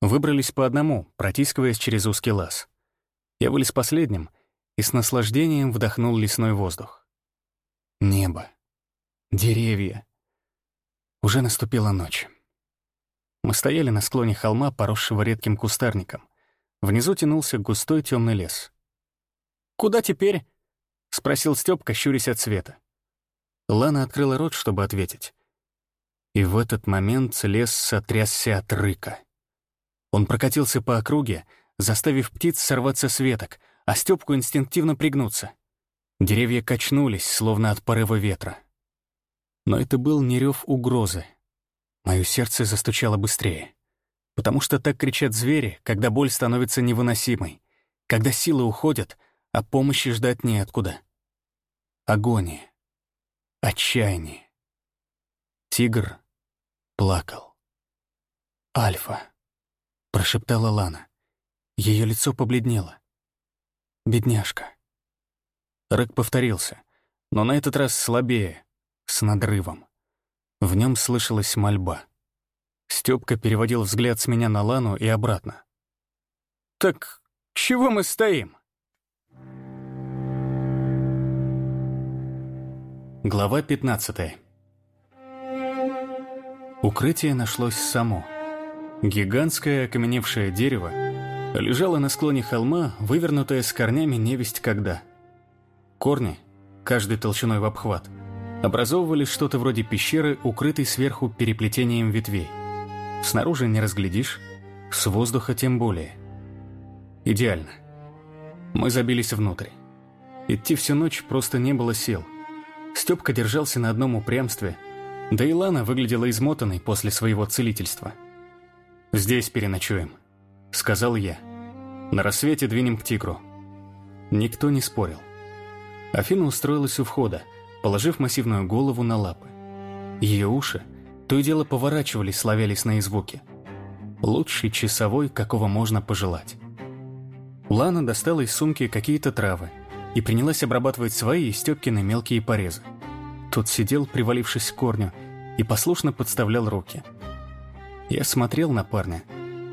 Выбрались по одному, протискиваясь через узкий лаз. Я вылез последним и с наслаждением вдохнул лесной воздух. Небо. Деревья. Уже наступила ночь. Мы стояли на склоне холма, поросшего редким кустарником. Внизу тянулся густой темный лес. «Куда теперь?» — спросил Степка, щурясь от света. Лана открыла рот, чтобы ответить. И в этот момент лес сотрясся от рыка. Он прокатился по округе, заставив птиц сорваться с веток, а Стёпку инстинктивно пригнуться. Деревья качнулись, словно от порыва ветра. Но это был не рев угрозы. Моё сердце застучало быстрее. Потому что так кричат звери, когда боль становится невыносимой, когда силы уходят, а помощи ждать неоткуда. Агония. Отчаяние. Тигр плакал. «Альфа», — прошептала Лана. Ее лицо побледнело. «Бедняжка». Рык повторился, но на этот раз слабее, с надрывом. В нем слышалась мольба. Степка переводил взгляд с меня на Лану и обратно. «Так чего мы стоим?» Глава 15 Укрытие нашлось само. Гигантское окаменевшее дерево лежало на склоне холма, вывернутое с корнями невесть когда. Корни, каждый толщиной в обхват, образовывали что-то вроде пещеры, укрытой сверху переплетением ветвей. Снаружи не разглядишь, с воздуха тем более. Идеально. Мы забились внутрь. Идти всю ночь просто не было сил — Степка держался на одном упрямстве, да и Лана выглядела измотанной после своего целительства. «Здесь переночуем», — сказал я. «На рассвете двинем к тигру». Никто не спорил. Афина устроилась у входа, положив массивную голову на лапы. Ее уши то и дело поворачивались, славя лесные звуки. Лучший часовой, какого можно пожелать. Лана достала из сумки какие-то травы и принялась обрабатывать свои и Степкины мелкие порезы. Тот сидел, привалившись к корню, и послушно подставлял руки. Я смотрел на парня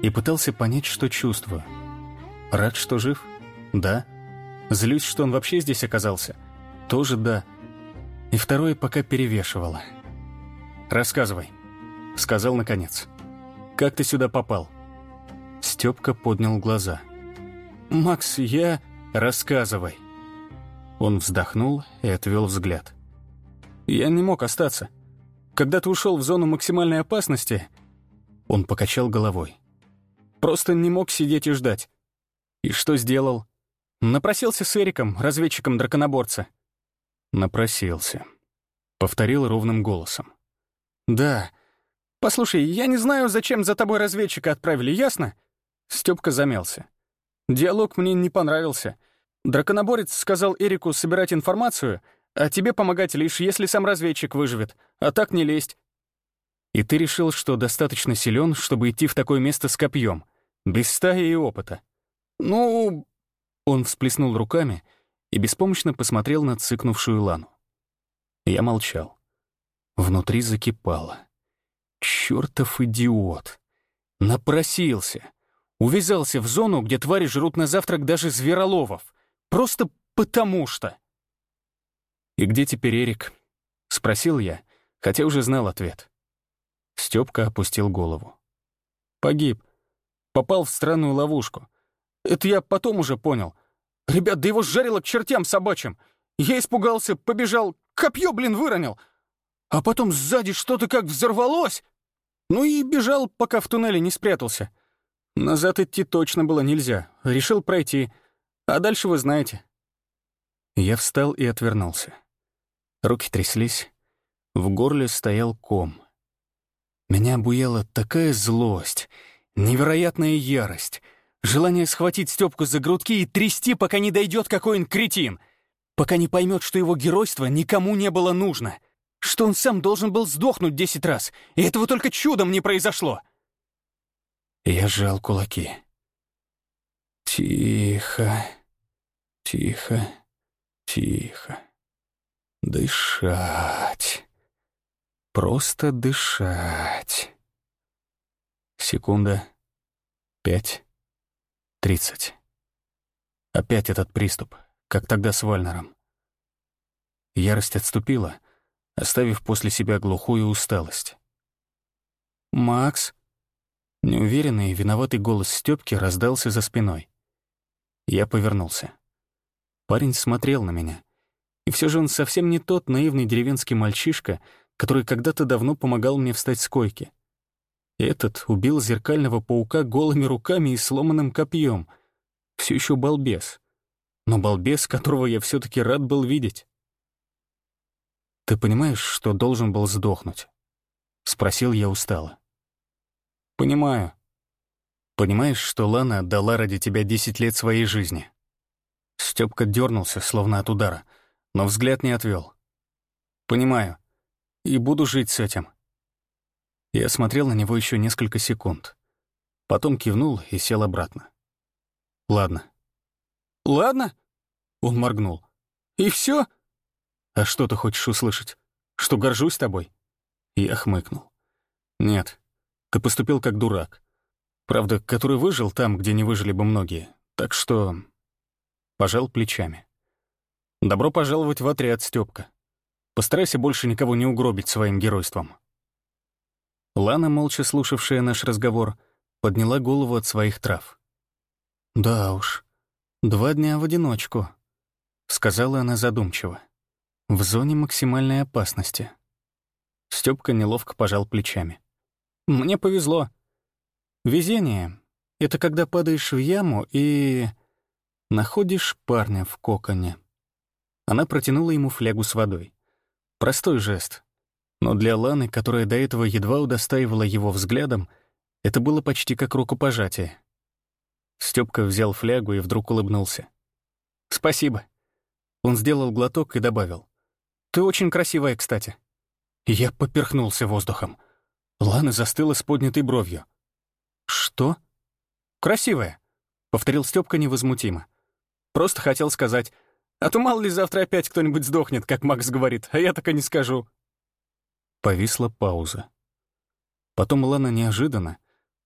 и пытался понять, что чувствую. Рад, что жив? Да. Злюсь, что он вообще здесь оказался? Тоже да. И второе пока перевешивало. «Рассказывай», — сказал наконец. «Как ты сюда попал?» Степка поднял глаза. «Макс, я...» «Рассказывай». Он вздохнул и отвел взгляд. «Я не мог остаться. Когда ты ушел в зону максимальной опасности...» Он покачал головой. «Просто не мог сидеть и ждать. И что сделал? Напросился с Эриком, разведчиком драконоборца». «Напросился», — повторил ровным голосом. «Да. Послушай, я не знаю, зачем за тобой разведчика отправили, ясно?» Степка замялся. Диалог мне не понравился. Драконоборец сказал Эрику собирать информацию, а тебе помогать лишь, если сам разведчик выживет, а так не лезть. И ты решил, что достаточно силен, чтобы идти в такое место с копьем, без стаи и опыта. Ну... Он всплеснул руками и беспомощно посмотрел на цыкнувшую Лану. Я молчал. Внутри закипало. Чёртов идиот. Напросился. Увязался в зону, где твари жрут на завтрак даже звероловов. Просто потому что. «И где теперь Эрик?» — спросил я, хотя уже знал ответ. Стёпка опустил голову. «Погиб. Попал в странную ловушку. Это я потом уже понял. Ребят, да его жарило к чертям собачьим. Я испугался, побежал, копье, блин, выронил. А потом сзади что-то как взорвалось. Ну и бежал, пока в туннеле не спрятался. Назад идти точно было нельзя. Решил пройти. А дальше вы знаете. Я встал и отвернулся. Руки тряслись. В горле стоял ком. Меня обуяла такая злость, невероятная ярость, желание схватить Стёпку за грудки и трясти, пока не дойдет какой-нибудь кретин, пока не поймет, что его геройство никому не было нужно, что он сам должен был сдохнуть десять раз, и этого только чудом не произошло. Я сжал кулаки. Тихо, тихо, тихо. Дышать. Просто дышать. Секунда. Пять. Тридцать. Опять этот приступ, как тогда с Вальнером. Ярость отступила, оставив после себя глухую усталость. «Макс?» Неуверенный и виноватый голос Стёпки раздался за спиной. Я повернулся. Парень смотрел на меня. И все же он совсем не тот наивный деревенский мальчишка, который когда-то давно помогал мне встать с койки. Этот убил зеркального паука голыми руками и сломанным копьем. Все еще балбес. Но балбес, которого я все таки рад был видеть. «Ты понимаешь, что должен был сдохнуть?» — спросил я устало. «Понимаю. Понимаешь, что Лана отдала ради тебя десять лет своей жизни?» Стёпка дернулся, словно от удара, но взгляд не отвел. «Понимаю. И буду жить с этим». Я смотрел на него еще несколько секунд. Потом кивнул и сел обратно. «Ладно». «Ладно?» Он моргнул. «И все? «А что ты хочешь услышать? Что горжусь тобой?» Я хмыкнул. «Нет, ты поступил как дурак. Правда, который выжил там, где не выжили бы многие. Так что... Пожал плечами. Добро пожаловать в отряд, Стёпка. Постарайся больше никого не угробить своим геройством. Лана, молча слушавшая наш разговор, подняла голову от своих трав. «Да уж, два дня в одиночку», — сказала она задумчиво. «В зоне максимальной опасности». Стёпка неловко пожал плечами. Мне повезло. Везение — это когда падаешь в яму и... находишь парня в коконе. Она протянула ему флягу с водой. Простой жест. Но для Ланы, которая до этого едва удостаивала его взглядом, это было почти как рукопожатие. Стёпка взял флягу и вдруг улыбнулся. «Спасибо». Он сделал глоток и добавил. «Ты очень красивая, кстати». Я поперхнулся воздухом. Лана застыла с поднятой бровью. «Что?» «Красивая», — повторил Стёпка невозмутимо. «Просто хотел сказать, А то мало ли завтра опять кто-нибудь сдохнет, как Макс говорит, а я так и не скажу». Повисла пауза. Потом Лана неожиданно,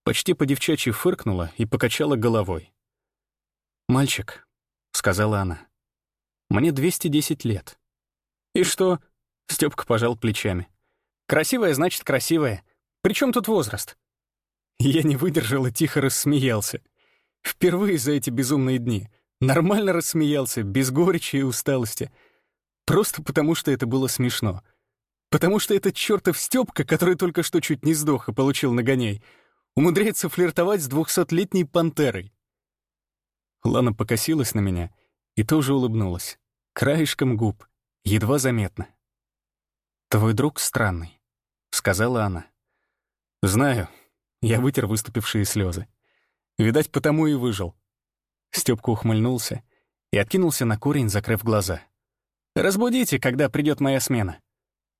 почти по-девчачьи фыркнула и покачала головой. «Мальчик», — сказала она, — «мне 210 лет». «И что?» — Стёпка пожал плечами. «Красивая значит красивая. Причем тут возраст?» Я не выдержал и тихо рассмеялся. Впервые за эти безумные дни. Нормально рассмеялся, без горечи и усталости. Просто потому, что это было смешно. Потому что этот чертов Стёпка, который только что чуть не сдох и получил нагоняй, умудряется флиртовать с двухсотлетней пантерой. Лана покосилась на меня и тоже улыбнулась. Краешком губ, едва заметно. «Твой друг странный», — сказала она. «Знаю». Я вытер выступившие слезы. Видать, потому и выжил. Стёпка ухмыльнулся и откинулся на корень, закрыв глаза. «Разбудите, когда придет моя смена».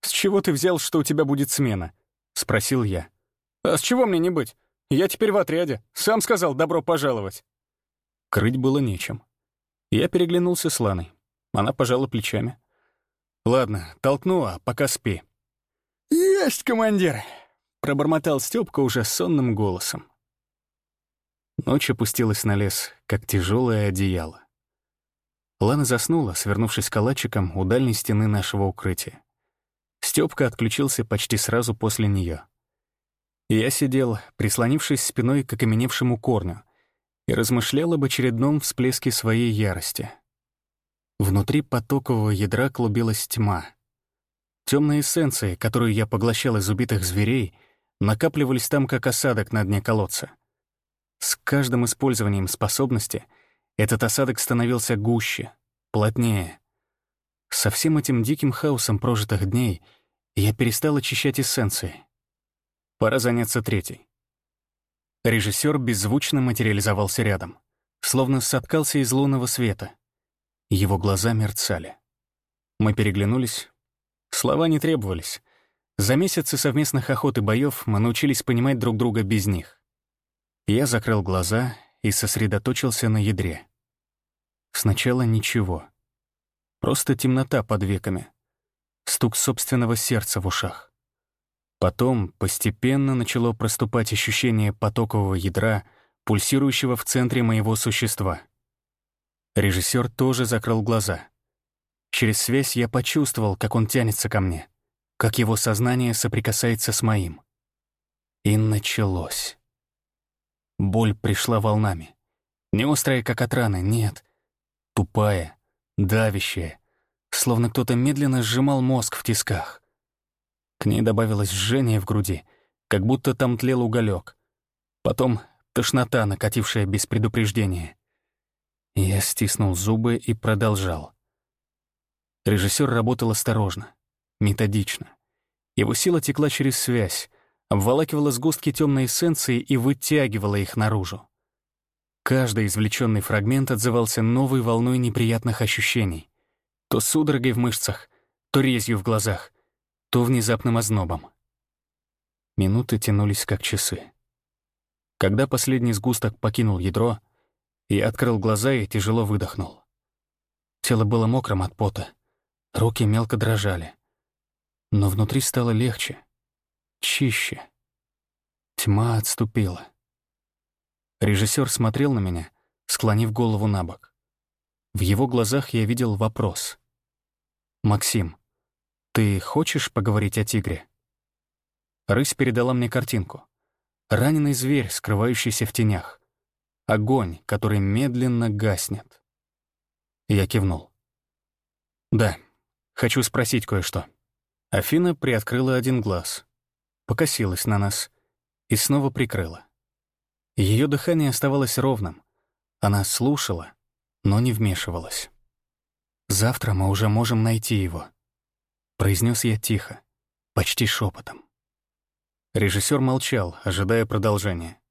«С чего ты взял, что у тебя будет смена?» — спросил я. «А с чего мне не быть? Я теперь в отряде. Сам сказал добро пожаловать». Крыть было нечем. Я переглянулся с Ланой. Она пожала плечами. «Ладно, толкну, а пока спи». «Есть, командир!» — пробормотал Стёпка уже сонным голосом. Ночь опустилась на лес, как тяжелое одеяло. Лана заснула, свернувшись калачиком у дальней стены нашего укрытия. Стёпка отключился почти сразу после неё. Я сидел, прислонившись спиной к окаменевшему корню, и размышлял об очередном всплеске своей ярости. Внутри потокового ядра клубилась тьма. Темные эссенции, которую я поглощал из убитых зверей, накапливались там, как осадок на дне колодца. С каждым использованием способности этот осадок становился гуще, плотнее. Со всем этим диким хаосом прожитых дней я перестал очищать эссенции. Пора заняться третьей. Режиссер беззвучно материализовался рядом, словно соткался из лунного света. Его глаза мерцали. Мы переглянулись. Слова не требовались. За месяцы совместных охот и боев мы научились понимать друг друга без них. Я закрыл глаза и сосредоточился на ядре. Сначала ничего. Просто темнота под веками. Стук собственного сердца в ушах. Потом постепенно начало проступать ощущение потокового ядра, пульсирующего в центре моего существа. Режиссер тоже закрыл глаза. Через связь я почувствовал, как он тянется ко мне, как его сознание соприкасается с моим. И началось. Боль пришла волнами. Не острая, как от раны, нет. Тупая, давящая, словно кто-то медленно сжимал мозг в тисках. К ней добавилось жжение в груди, как будто там тлел уголек. Потом тошнота, накатившая без предупреждения. Я стиснул зубы и продолжал. Режиссер работал осторожно, методично. Его сила текла через связь, обволакивала сгустки темной эссенции и вытягивала их наружу. Каждый извлеченный фрагмент отзывался новой волной неприятных ощущений. То судорогой в мышцах, то резью в глазах, то внезапным ознобом. Минуты тянулись как часы. Когда последний сгусток покинул ядро, я открыл глаза и тяжело выдохнул. Тело было мокрым от пота, руки мелко дрожали. Но внутри стало легче — чище. Тьма отступила. Режиссер смотрел на меня, склонив голову на бок. В его глазах я видел вопрос. «Максим, ты хочешь поговорить о тигре?» Рысь передала мне картинку. Раненый зверь, скрывающийся в тенях. Огонь, который медленно гаснет. Я кивнул. «Да, хочу спросить кое-что». Афина приоткрыла один глаз покосилась на нас и снова прикрыла. Ее дыхание оставалось ровным. Она слушала, но не вмешивалась. «Завтра мы уже можем найти его», — произнес я тихо, почти шепотом. Режиссер молчал, ожидая продолжения.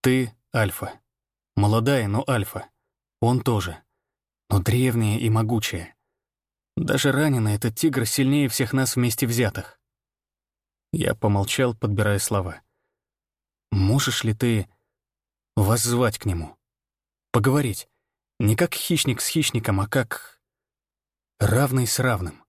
«Ты — Альфа. Молодая, но Альфа. Он тоже. Но древняя и могучая. Даже раненый этот тигр сильнее всех нас вместе взятых. Я помолчал, подбирая слова. «Можешь ли ты воззвать к нему? Поговорить? Не как хищник с хищником, а как равный с равным.